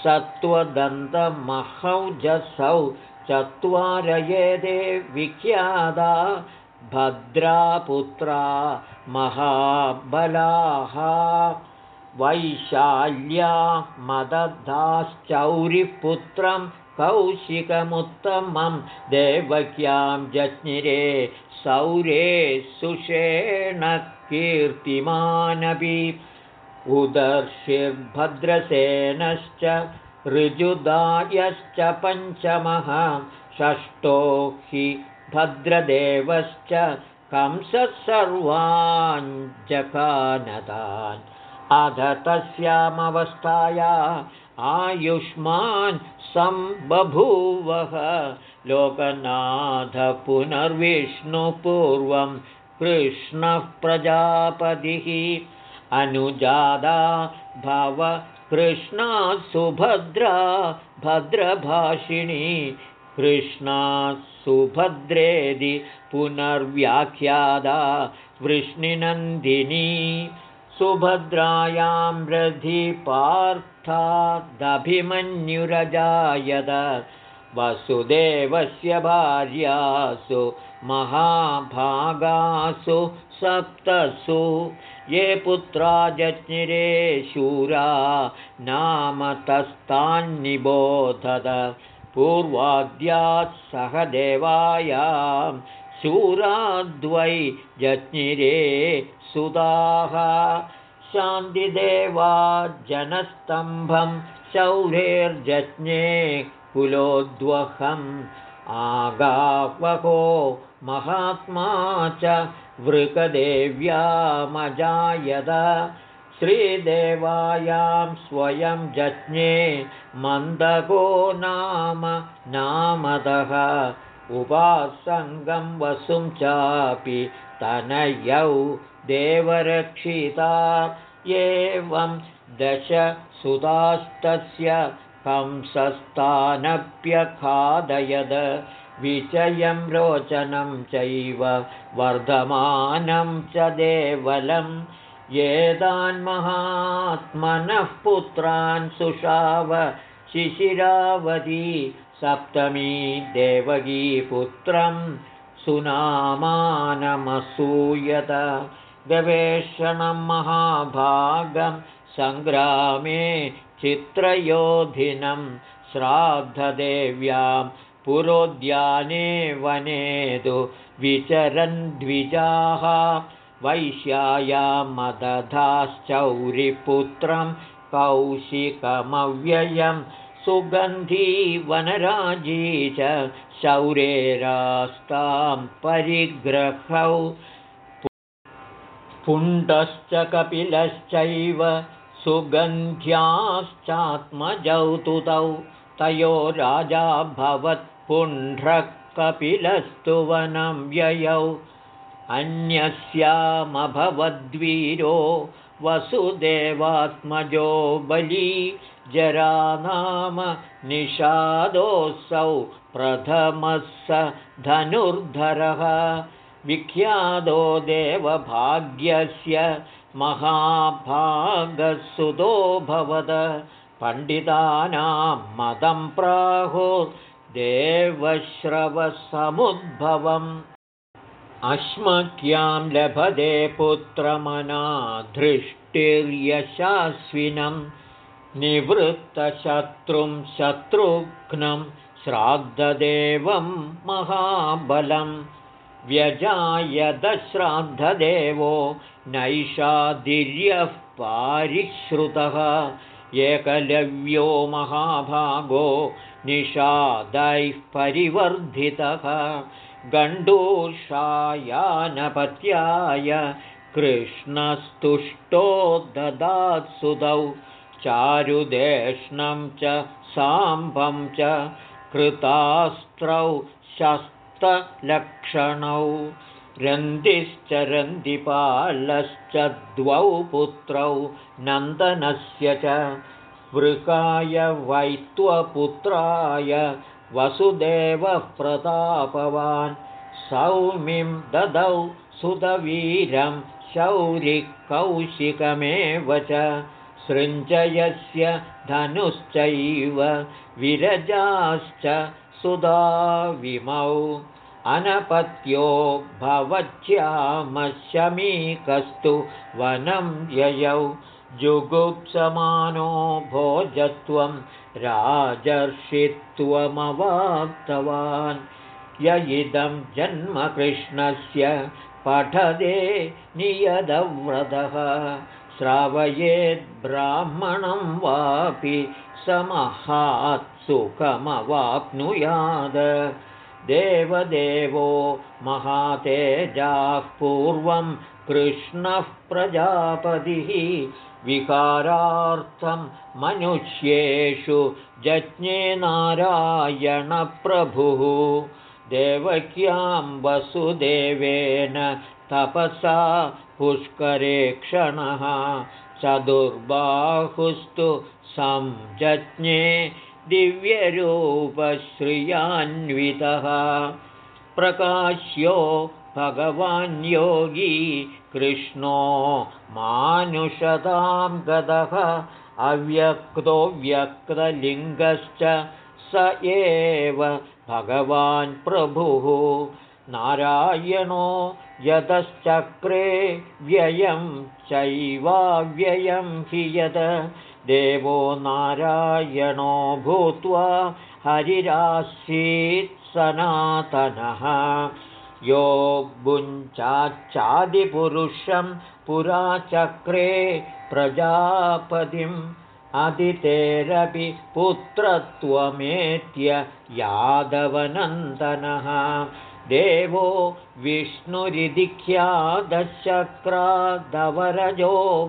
सत्त्वदन्तमहौजसौ चत्वारयेदे विख्यादा भद्रापुत्रा महाबलाः वैशाल्या मदधाश्चौरिपुत्रं कौशिकमुत्तमं देवक्यां जज्ञिरे सौरे सुषेणकीर्तिमानपि उदर्शिर्भद्रसेनश्च ऋजुदायश्च पञ्चमः षष्ठो हि भद्रदेवश्च कंसः सर्वाञ्जकानतान् अध तस्यामवस्थाया आयुष्मान् सम्बभूवः। लोकनाथपुनर्विष्णुपूर्वं कृष्णः प्रजापतिः। अनुजादा भव कृष्णा सुभद्रा भद्रभाषिणी कृष्णा सुभद्रेदि पुनर्व्याख्यादा वृष्णिनन्दिनी सुभद्रायां रधिपार्थादभिमन्युरजायद वसुदेवस्य भार्यासु महाभागासु सप्तसु ये पुत्रा जज्ञिरे शूरा नाम तस्तान्निबोधद पूर्वाद्यात् सह देवायां शूराद्वै जज्ञिरे सुदाः। शान्तिदेवा जनस्तम्भं शौरेर्जज्ञे कुलोद्वहम्। आगावहो महात्मा च वृकदेव्यामजायद श्रीदेवायां स्वयं जज्ञे मन्दको नाम नामदः। उपासङ्गं वसुं चापि तनयौ देवरक्षिता। एवं दशसुतास्तस्य कंसस्तानप्यखादयद विचयं रोचनं चैव वर्धमानं च देवलं येदान्महात्मनः पुत्रान् सुषाव शिशिरावती सप्तमी देवगीपुत्रं सुनामानमसूयत। गवेषणं महाभागं सङ्ग्रामे चित्रयोधिनं श्राद्धदेव्यां पुरोद्याने वनेदु विचरन् द्विजाः वैश्यायां मदधाश्चौरिपुत्रं कौशिकमव्ययं सुगन्धी वनराजी च शौरेरास्तां परिग्रहौ। पुण्डश्च कपिलश्चैव सुगन्ध्याश्चात्मजौतुतौ। तयो राजा भवत्पुण्ड्रकपिलस्तु वनं व्ययौ अन्यस्यामभवद्वीरो वसुदेवात्मजो बली जरा नाम निषादोऽसौ प्रथमः स धनुर्धरः विख्यातो देवभाग्यस्य महाभागसुतो भवद। पण्डितानां मदं प्राहो देवश्रवसमुद्भवम् अश्मक्यां लभते पुत्रमनाधृष्टिर्यशास्विनं निवृत्तशत्रुं शत्रुघ्नं श्राद्धदेवं महाबलं व्यजायदश्राद्धदेवो नैषाधिर्यः पारिश्रुतः एकलव्यो महाभागो निषादैः परिवर्धितः गण्डूषायानपत्याय कृष्णस्तुष्टो ददात्सुतौ चारुदेष्णं च साम्भं च कृतास्त्रौ शस्तलक्षणौ रन्दिश्च रन्दिपालश्च द्वौ पुत्रौ नन्दनस्य च वृकाय वैत्वपुत्राय वसुदेवः प्रतापवान् सौमिं ददौ सुधवीरं शौरिकौशिकमेव च सृञ्जयस्य धनुश्चैव विरजाश्च सुधाविमौ अनपत्यो भवच्यामशमीकस्तु वनं ययौ जुगुप्समानो भोजत्वं राजर्षित्वमवाप्तवान्। य इदं जन्मकृष्णस्य पठदे नियदव्रतः श्रावयेद्ब्राह्मणं वापि समहात्सुखमवाप्नुयाद। देवदेवो महातेजाः पूर्वं कृष्णः प्रजापतिः विकारार्थं मनुष्येषु जज्ञे नारायणप्रभुः देवक्यां वसुदेवेन तपसा पुष्करे क्षणः। चतुर्बाहुस्तु संजज्ञे दिव्यरूपश्रियान्वितः। प्रकाश्यो भगवान् योगी कृष्णो मानुषतां गतः अव्यक्तो व्यक्तलिङ्गश्च स एव भगवान् प्रभुः। नारायणो यतश्चक्रे व्ययं चैवाव्ययं हि यद। देवो नारायणो भूत्वा हरिरासीत् सनातनः यो भुञ्चाच्चादिपुरुषं पुरा चक्रे प्रजापतिम् अदितेरपि पुत्रत्वमेत्य यादवनन्दनः। देवो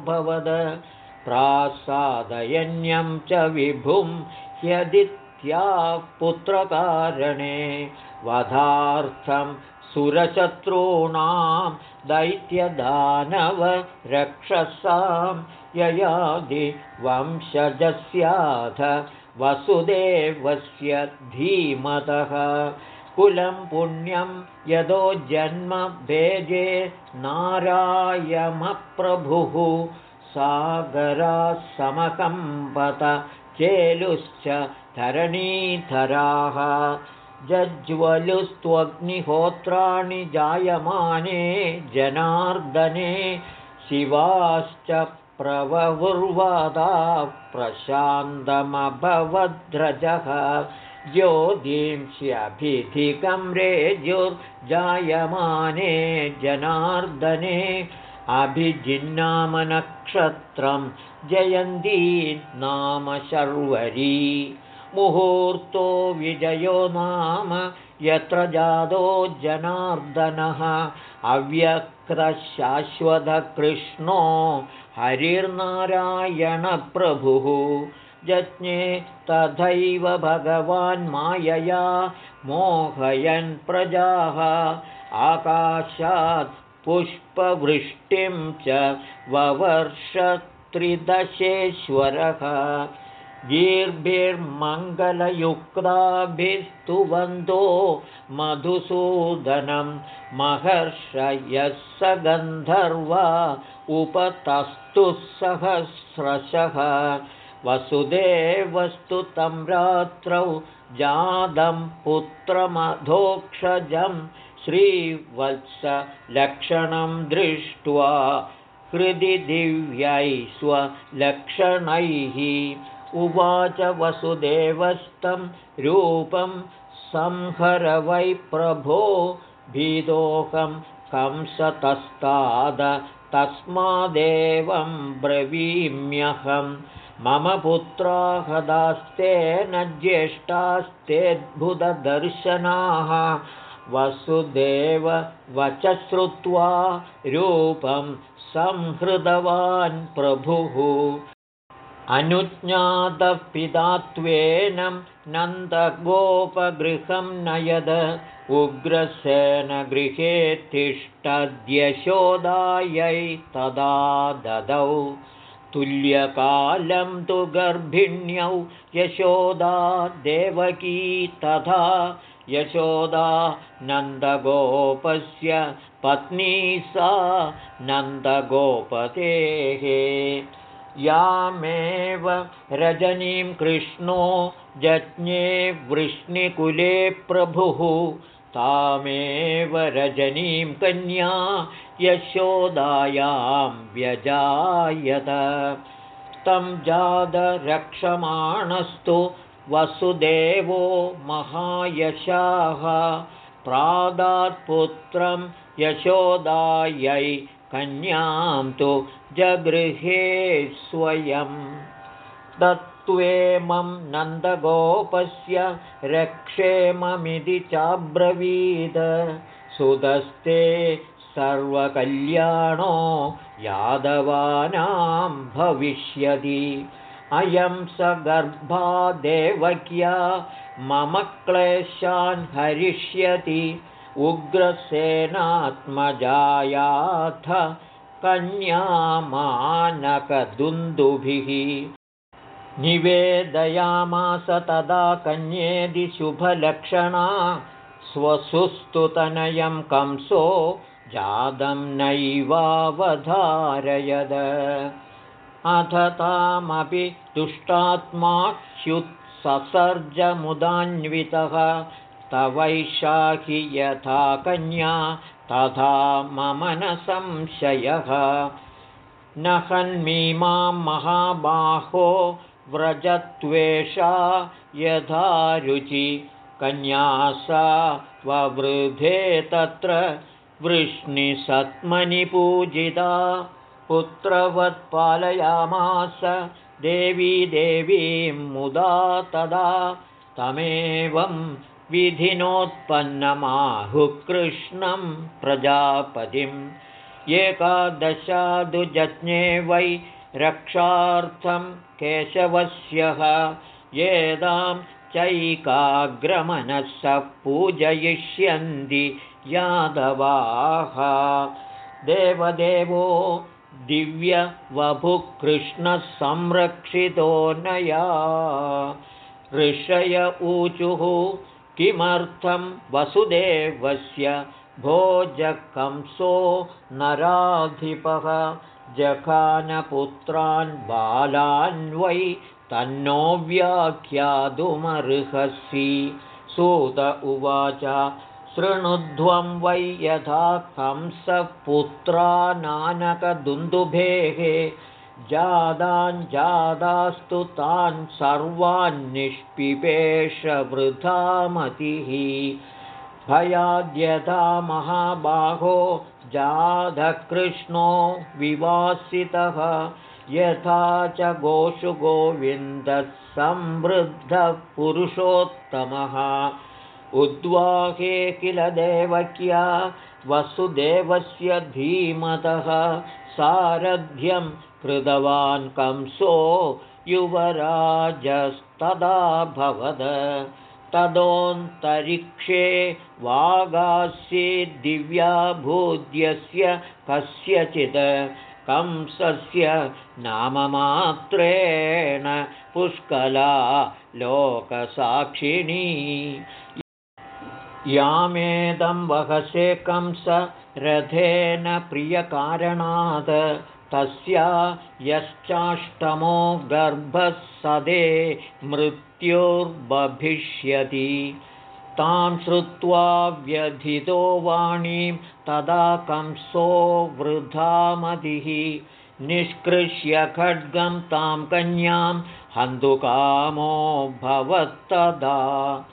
भवद। प्रासादयन्यं च विभुं ह्यदित्याः पुत्रकारणे। वधार्थं सुरशत्रूणां दैत्यदानवरक्षसां ययादि वंशजस्याथ वसुदेवस्य धीमतः। कुलं पुण्यं यदो जन्म भेजे नारायमप्रभुः सागरासमकम्पत चेलुश्च धरणीधराः जज्ज्वलुस्त्वग्निहोत्राणि जायमाने जनार्दने शिवाश्च प्रवहुर्वदा प्रशान्तमभवद्रजः ज्योतिंस्यभिधिकं रेजुर्जायमाने जनार्दने अभिजिन्नामनक्षत्रं जयन्ती नाम शर्वरी मुहूर्तो विजयो नाम यत्र जातो जनार्दनः। अव्यक्रशाश्वतकृष्णो हरिर्नारायणप्रभुः। जज्ञे तथैव भगवान् मायया मोहयन् प्रजाः। आकाशात् पुष्पवृष्टिं च ववर्षत्रिदशेश्वरः गीर्भिर्मङ्गलयुक्ताभिस्तुवन्दो मधुसूदनं महर्षयः स गन्धर्वा उपतस्तुः सहस्रशः वसुदेवस्तु तं रात्रौ जातं पुत्रमधोक्षजं श्रीवत्सलक्षणं दृष्ट्वा हृदि दिव्यै स्वलक्षणैः उवाच वसुदेवस्तं रूपं संहर वै प्रभो भीदोहं कंसतस्ताद तस्मादेवं ब्रवीम्यहं। मम पुत्राहदास्तेन ज्येष्ठास्तेऽद्भुतदर्शनाः वसुदेव वच श्रुत्वा रूपं संहृतवान् प्रभुः अनुज्ञातपितात्वेन नन्दगोपगृहं नयद उग्रसेनगृहे तिष्ठद्यशोदायै तदा ददौ। तुल्यकालं तु गर्भिण्यौ यशोदा देवकी तथा। यशोदा नन्दगोपस्य पत्नी सा नन्दगोपतेः यामेव रजनीं कृष्णो जज्ञे वृष्णिकुले प्रभुः तामेव रजनीं कन्या यशोदायां व्यजायत। तं जादरक्षमाणस्तु वसुदेवो महायशाः। प्रादात्पुत्रं यशोदायै कन्यां तु जगृहे स्वयं। दत्त्वेमं नन्दगोपस्य रक्षेममिति चाब्रवीद। सुदस्ते सर्वकल्याणो यादवानां भविष्यति। अयं स गर्भा देवक्या मम क्लेशान् हरिष्यति उग्रसेनात्मजायाथ कन्यामानकदुन्दुभिः। निवेदयामास तदा कन्येदि शुभलक्षणा स्वसुस्तुतनयं कंसो जातं नैवावधारयद। अथ तामपि दुष्टात्मा ह्युत्ससर्जमुदान्वितः तवैषाहि यथा कन्या तथा मम न संशयः। न हन्मीमां महाबाहो व्रजत्वेषा यथा रुचि। कन्या सा ववृधे तत्र वृष्णिसत्मनि पूजिता। पुत्रवत्पालयामास देवी देवीं मुदा तदा तमेवं विधिनोत्पन्नमाहुकृष्णं प्रजापतिम् एकादशादुजज्ञे वै रक्षार्थं केशवस्यः येदां चैकाग्रमनः पूजयिष्यन्ति यादवाः। देवदेवो दिव्यवभुकृष्णः संरक्षितो नया। ऋषय ऊचुः किमर्थं वसुदेवस्य भोजकंसो नराधिपः? जखानपुत्रान् बालान् वै तन्नो व्याख्यातुमर्हसि। सूत उवाच शृणुध्वं वै यथा कंसपुत्रा नानकदुन्दुभेः जादाञ्जादास्तु तान् सर्वान्निष्पिपेशवृथामतिः भयाद्यथा महाबाहो जाधकृष्णो विवासितः। यथा च गोषु गोविन्दः संवृद्धः पुरुषोत्तमः उद्वाहे किल देवक्या? वसुदेवस्य धीमतः सारथ्यं कृतवान् कंसो युवराजस्तदा भवद। तदोऽन्तरिक्षे वागास्ये दिव्याभूद्यस्य कस्यचित्। कंसस्य नाममात्रेण पुष्कला लोकसाक्षिणी। यामेदं वहसे कंस रथेन प्रियकारणात् तस्या यश्चाष्टमो गर्भः सदे मृत्युर्बभिष्यति। तां श्रुत्वा व्यथितो वाणीं तदा कंसो वृथामतिः निष्कृष्य खड्गं तां कन्यां हन्तुकामो भवत्तदा।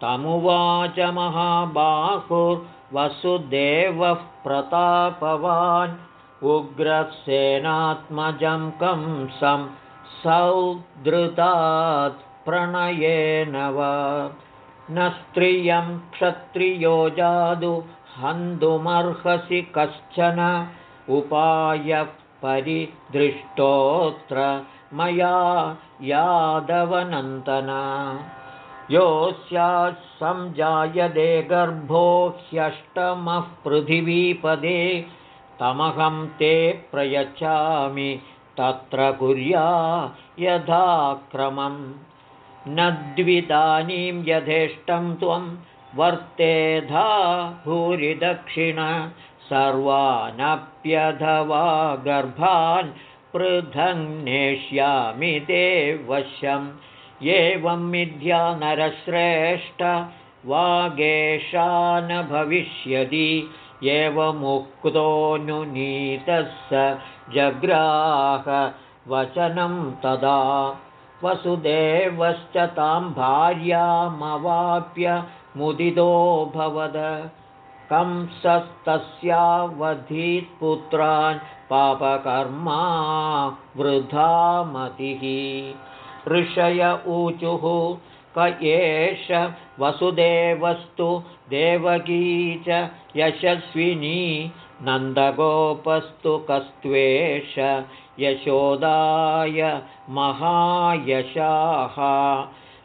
तमुवाच महाबाहुर्वसुदेवः प्रतापवान् उग्रसेनात्मजं कंसं सौधृतात् प्रणयेन वा। न स्त्रियं क्षत्रियो जादु हन्तुमर्हसि कश्चन उपायः परिदृष्टोऽत्र मया यादवनन्दना। यो गर्भो ह्यष्टमः पृथिवीपदे तमहं ते प्रयच्छामि तत्र कुर्या यथाक्रमं न द्विदानीं यथेष्टं त्वं वर्तेधा भूरिदक्षिण सर्वानप्यथवा गर्भान् पृथङ्नेष्यामि ते वश्यम्। एवं मिथ्या नरश्रेष्ठ वागेशा न भविष्यति एवमुक्तोऽनुनीतः स जग्राहवचनं तदा। वसुदेवश्च तां भार्यामवाप्य मुदितोऽभवद कंसस्तस्यावधीत्पुत्रान् पापकर्मा वृथामतिः ऋषय ऊचुः क एष वसुदेवस्तु देवकी च यशस्विनी नन्दगोपस्तु कस्त्वेष यशोदाय महायशाः।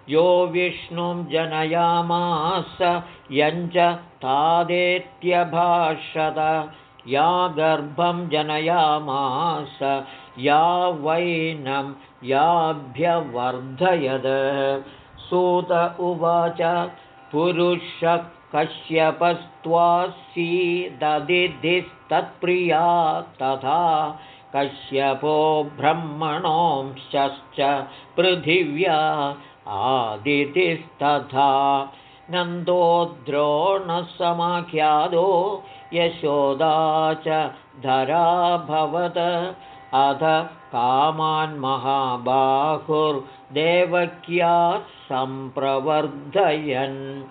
यो विष्णुं जनयामास यञ्च तादेत्यभाषत या गर्भं जनयामास या वैनं याभ्यवर्धयद सूत उवाच पुरुषः कश्यपस्त्वासीददिधिस्तत्प्रिया तथा कश्यपो ब्रह्मणोंश्च पृथिव्या आदितिस्तथा। नन्दो द्रोणसमाख्यादो यशोदा च धराभवद अध कामान्महाबाहुर्देवक्या सम्प्रवर्धयन्।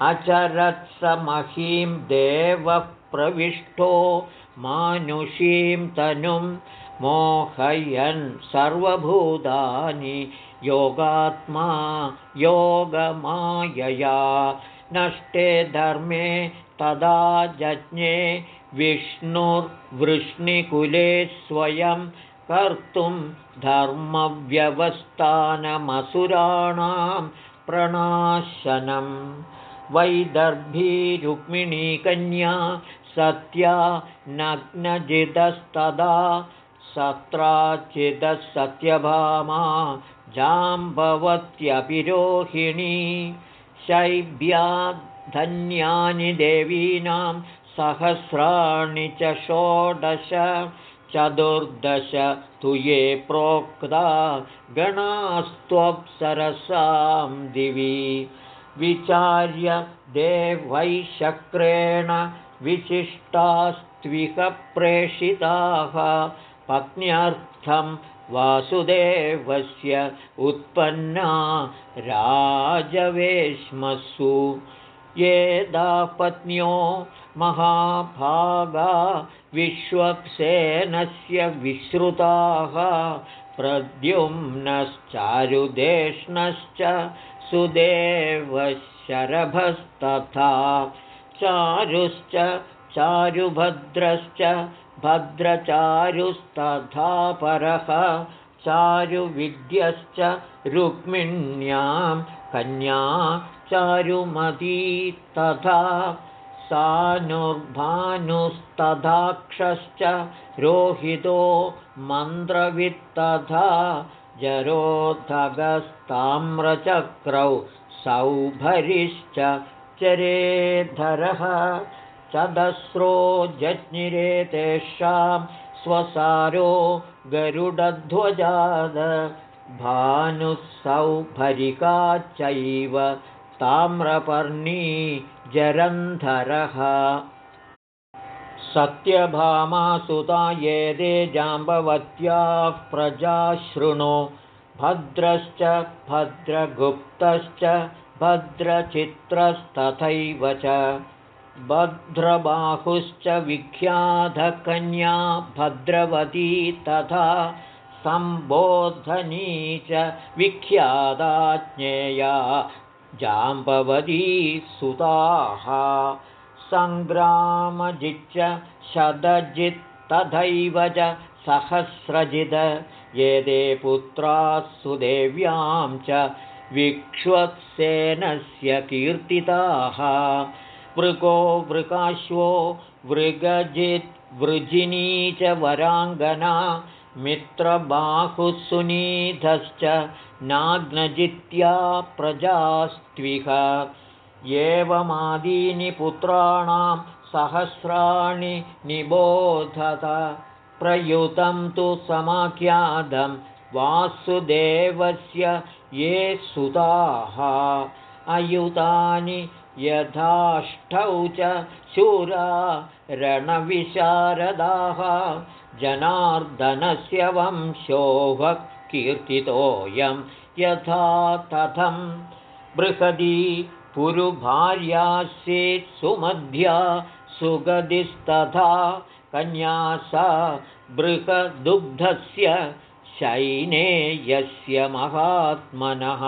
अचरत्समहीं देवः प्रविष्टो मानुषीं तनुं मोहयन् सर्वभूतानि। योगात्मा योगमायया। नष्टे धर्मे तदा जज्ञे विष्णुर्वृष्णिकुले स्वयं कर्तुं धर्मव्यवस्थानमसुराणां प्रणाशनं। वैदर्भीरुक्मिणीकन्या सत्या नग्नजिदस्तदा सत्राचिदः सत्यभामा जाम्बवत्यपि रोहिणी धन्यानि देवीनां सहस्राणि च षोडश चतुर्दश तु ये प्रोक्ता गणास्त्वप्सरसां दिवि। विचार्य देवैशक्रेण विशिष्टास्त्विह प्रेषिताः पत्न्यर्थं वासुदेवस्य उत्पन्ना राजवेश्मसु ये दापत्न्यो महाभागा विश्वक्सेनस्य विश्रुताः प्रद्युम्नश्चारुदेष्णश्च सुदेवशरभस्तथा चारुश्च चारुभद्रश्च भद्रचारुस्तथा परः चारुविद्यश्च रुक्मिण्यां कन्या चारुमती तथा सानुर्भानुस्तथाक्षश्च रोहितो मन्त्रवित्तथा जरोधगस्ताम्रचक्रौ सौभरिश्च चरेधरः चदस्रो जज्ञिरे तेषां स्वसारो गरुडध्वजाद भानुसौभरिका चैव ताम्रपर्णी जरन्धरः। सत्यभामासुता ये दे जाम्बवत्याः प्रजाशृणु भद्रश्च भद्रगुप्तश्च भद्रचित्रस्तथैव च। भद्रबाहुश्च विख्यातकन्या भद्रवती तथा सम्बोधनी च विख्याता ज्ञेया जाम्बवती सुताः। सङ्ग्रामजिच्च शतजित्तथैव च सहस्रजिद। ये पुत्राः सुदेव्यां च विक्ष्वत्सेनस्य कीर्तिताः। वृको वृकाश्वो वृजिनी च वराङ्गना मित्रबाहुसुनीधश्च नाग्नजित्या प्रजास्त्विह। एवमादीनि पुत्राणां सहस्राणि निबोधत। प्रयुतं तु समाख्यातं वासुदेवस्य ये सुताः। अयुतानि यथाष्टौ च शूरा रणविशारदाः जनार्दनस्य वंशोः कीर्तितोऽयं यथा तथं बृहदी पुरुभार्यासीत् सुमध्या सुगदिस्तथा कन्यासा बृहदुग्धस्य शैनेयस्य महात्मनः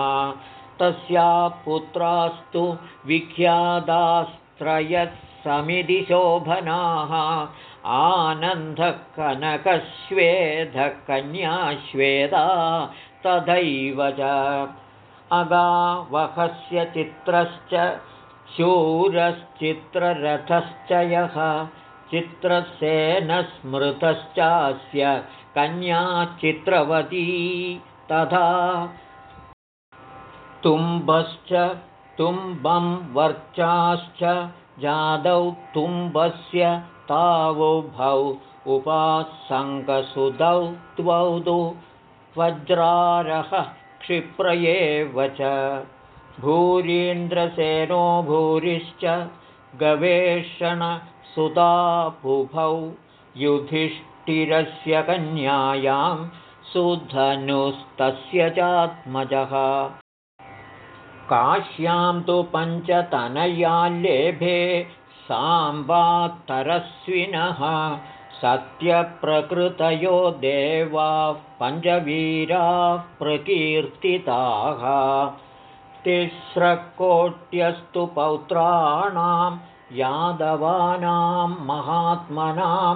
तस्या पुत्रास्तु विख्यातास्त्रयः समिधिशोभनाः आनन्दकनकश्वेधकन्याश्वेदा तथैव च। अगावहस्य चित्रश्च शूरश्चित्ररथश्च यः चित्रसेनस्मृतश्चास्य कन्या चित्रवती तथा। तुम्बश्च तुम्बं वर्चाश्च जादौ तुम्बस्य तावुभौ उपासङ्गसुधौ द्वौ वज्रारः क्षिप्रयेव च। भूरीन्द्रसेनो भूरिश्च गवेषणसुताबुभौ युधिष्ठिरस्य कन्यायां सुधनुस्तस्य चात्मजः काश्यां तु पञ्चतनयाल्लेभे साम्बात्तरस्विनः सत्यप्रकृतयो देवाः पञ्चवीराः प्रकीर्तिताः तिस्रकोट्यस्तु पौत्राणां यादवानां महात्मनां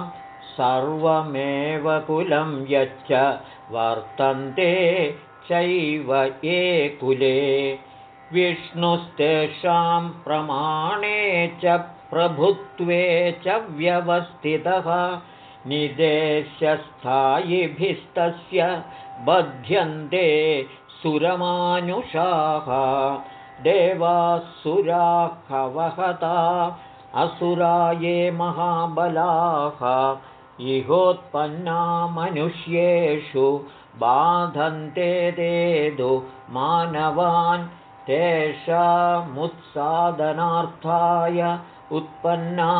सर्वमेव कुलं यच्च वर्तन्ते चैव ये कुले विष्णुस्तेषां प्रमाणे च प्रभुत्वे च व्यवस्थितः निदेशस्थायिभिस्तस्य बध्यन्ते सुरमानुषाः। देवासुराखवहता असुरा ये महाबलाः। इहोत्पन्ना मनुष्येषु बाधन्ते देदु मानवान् तेषामुत्सादनार्थाय उत्पन्ना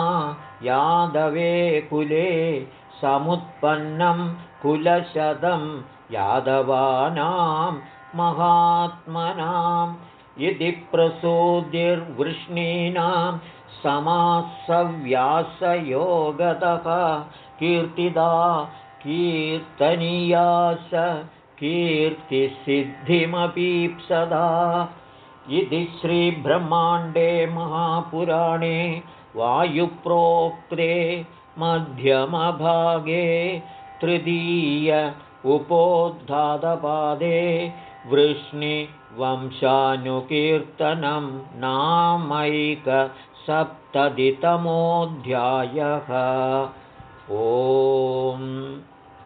यादवे कुले समुत्पन्नं कुलशतं यादवानां महात्मनाम् इति प्रसूतिर्वृष्णीनां समासव्यासयोगतः कीर्तिदा कीर्तनीयास कीर्तिसिद्धिमपीप्सदा इति श्रीब्रह्माण्डे महापुराणे वायुप्रोक्ते मध्यमभागे तृतीय उपोद्धातपादे वृष्णिवंशानुकीर्तनं नामैकसप्ततितमोऽध्यायः। ओम्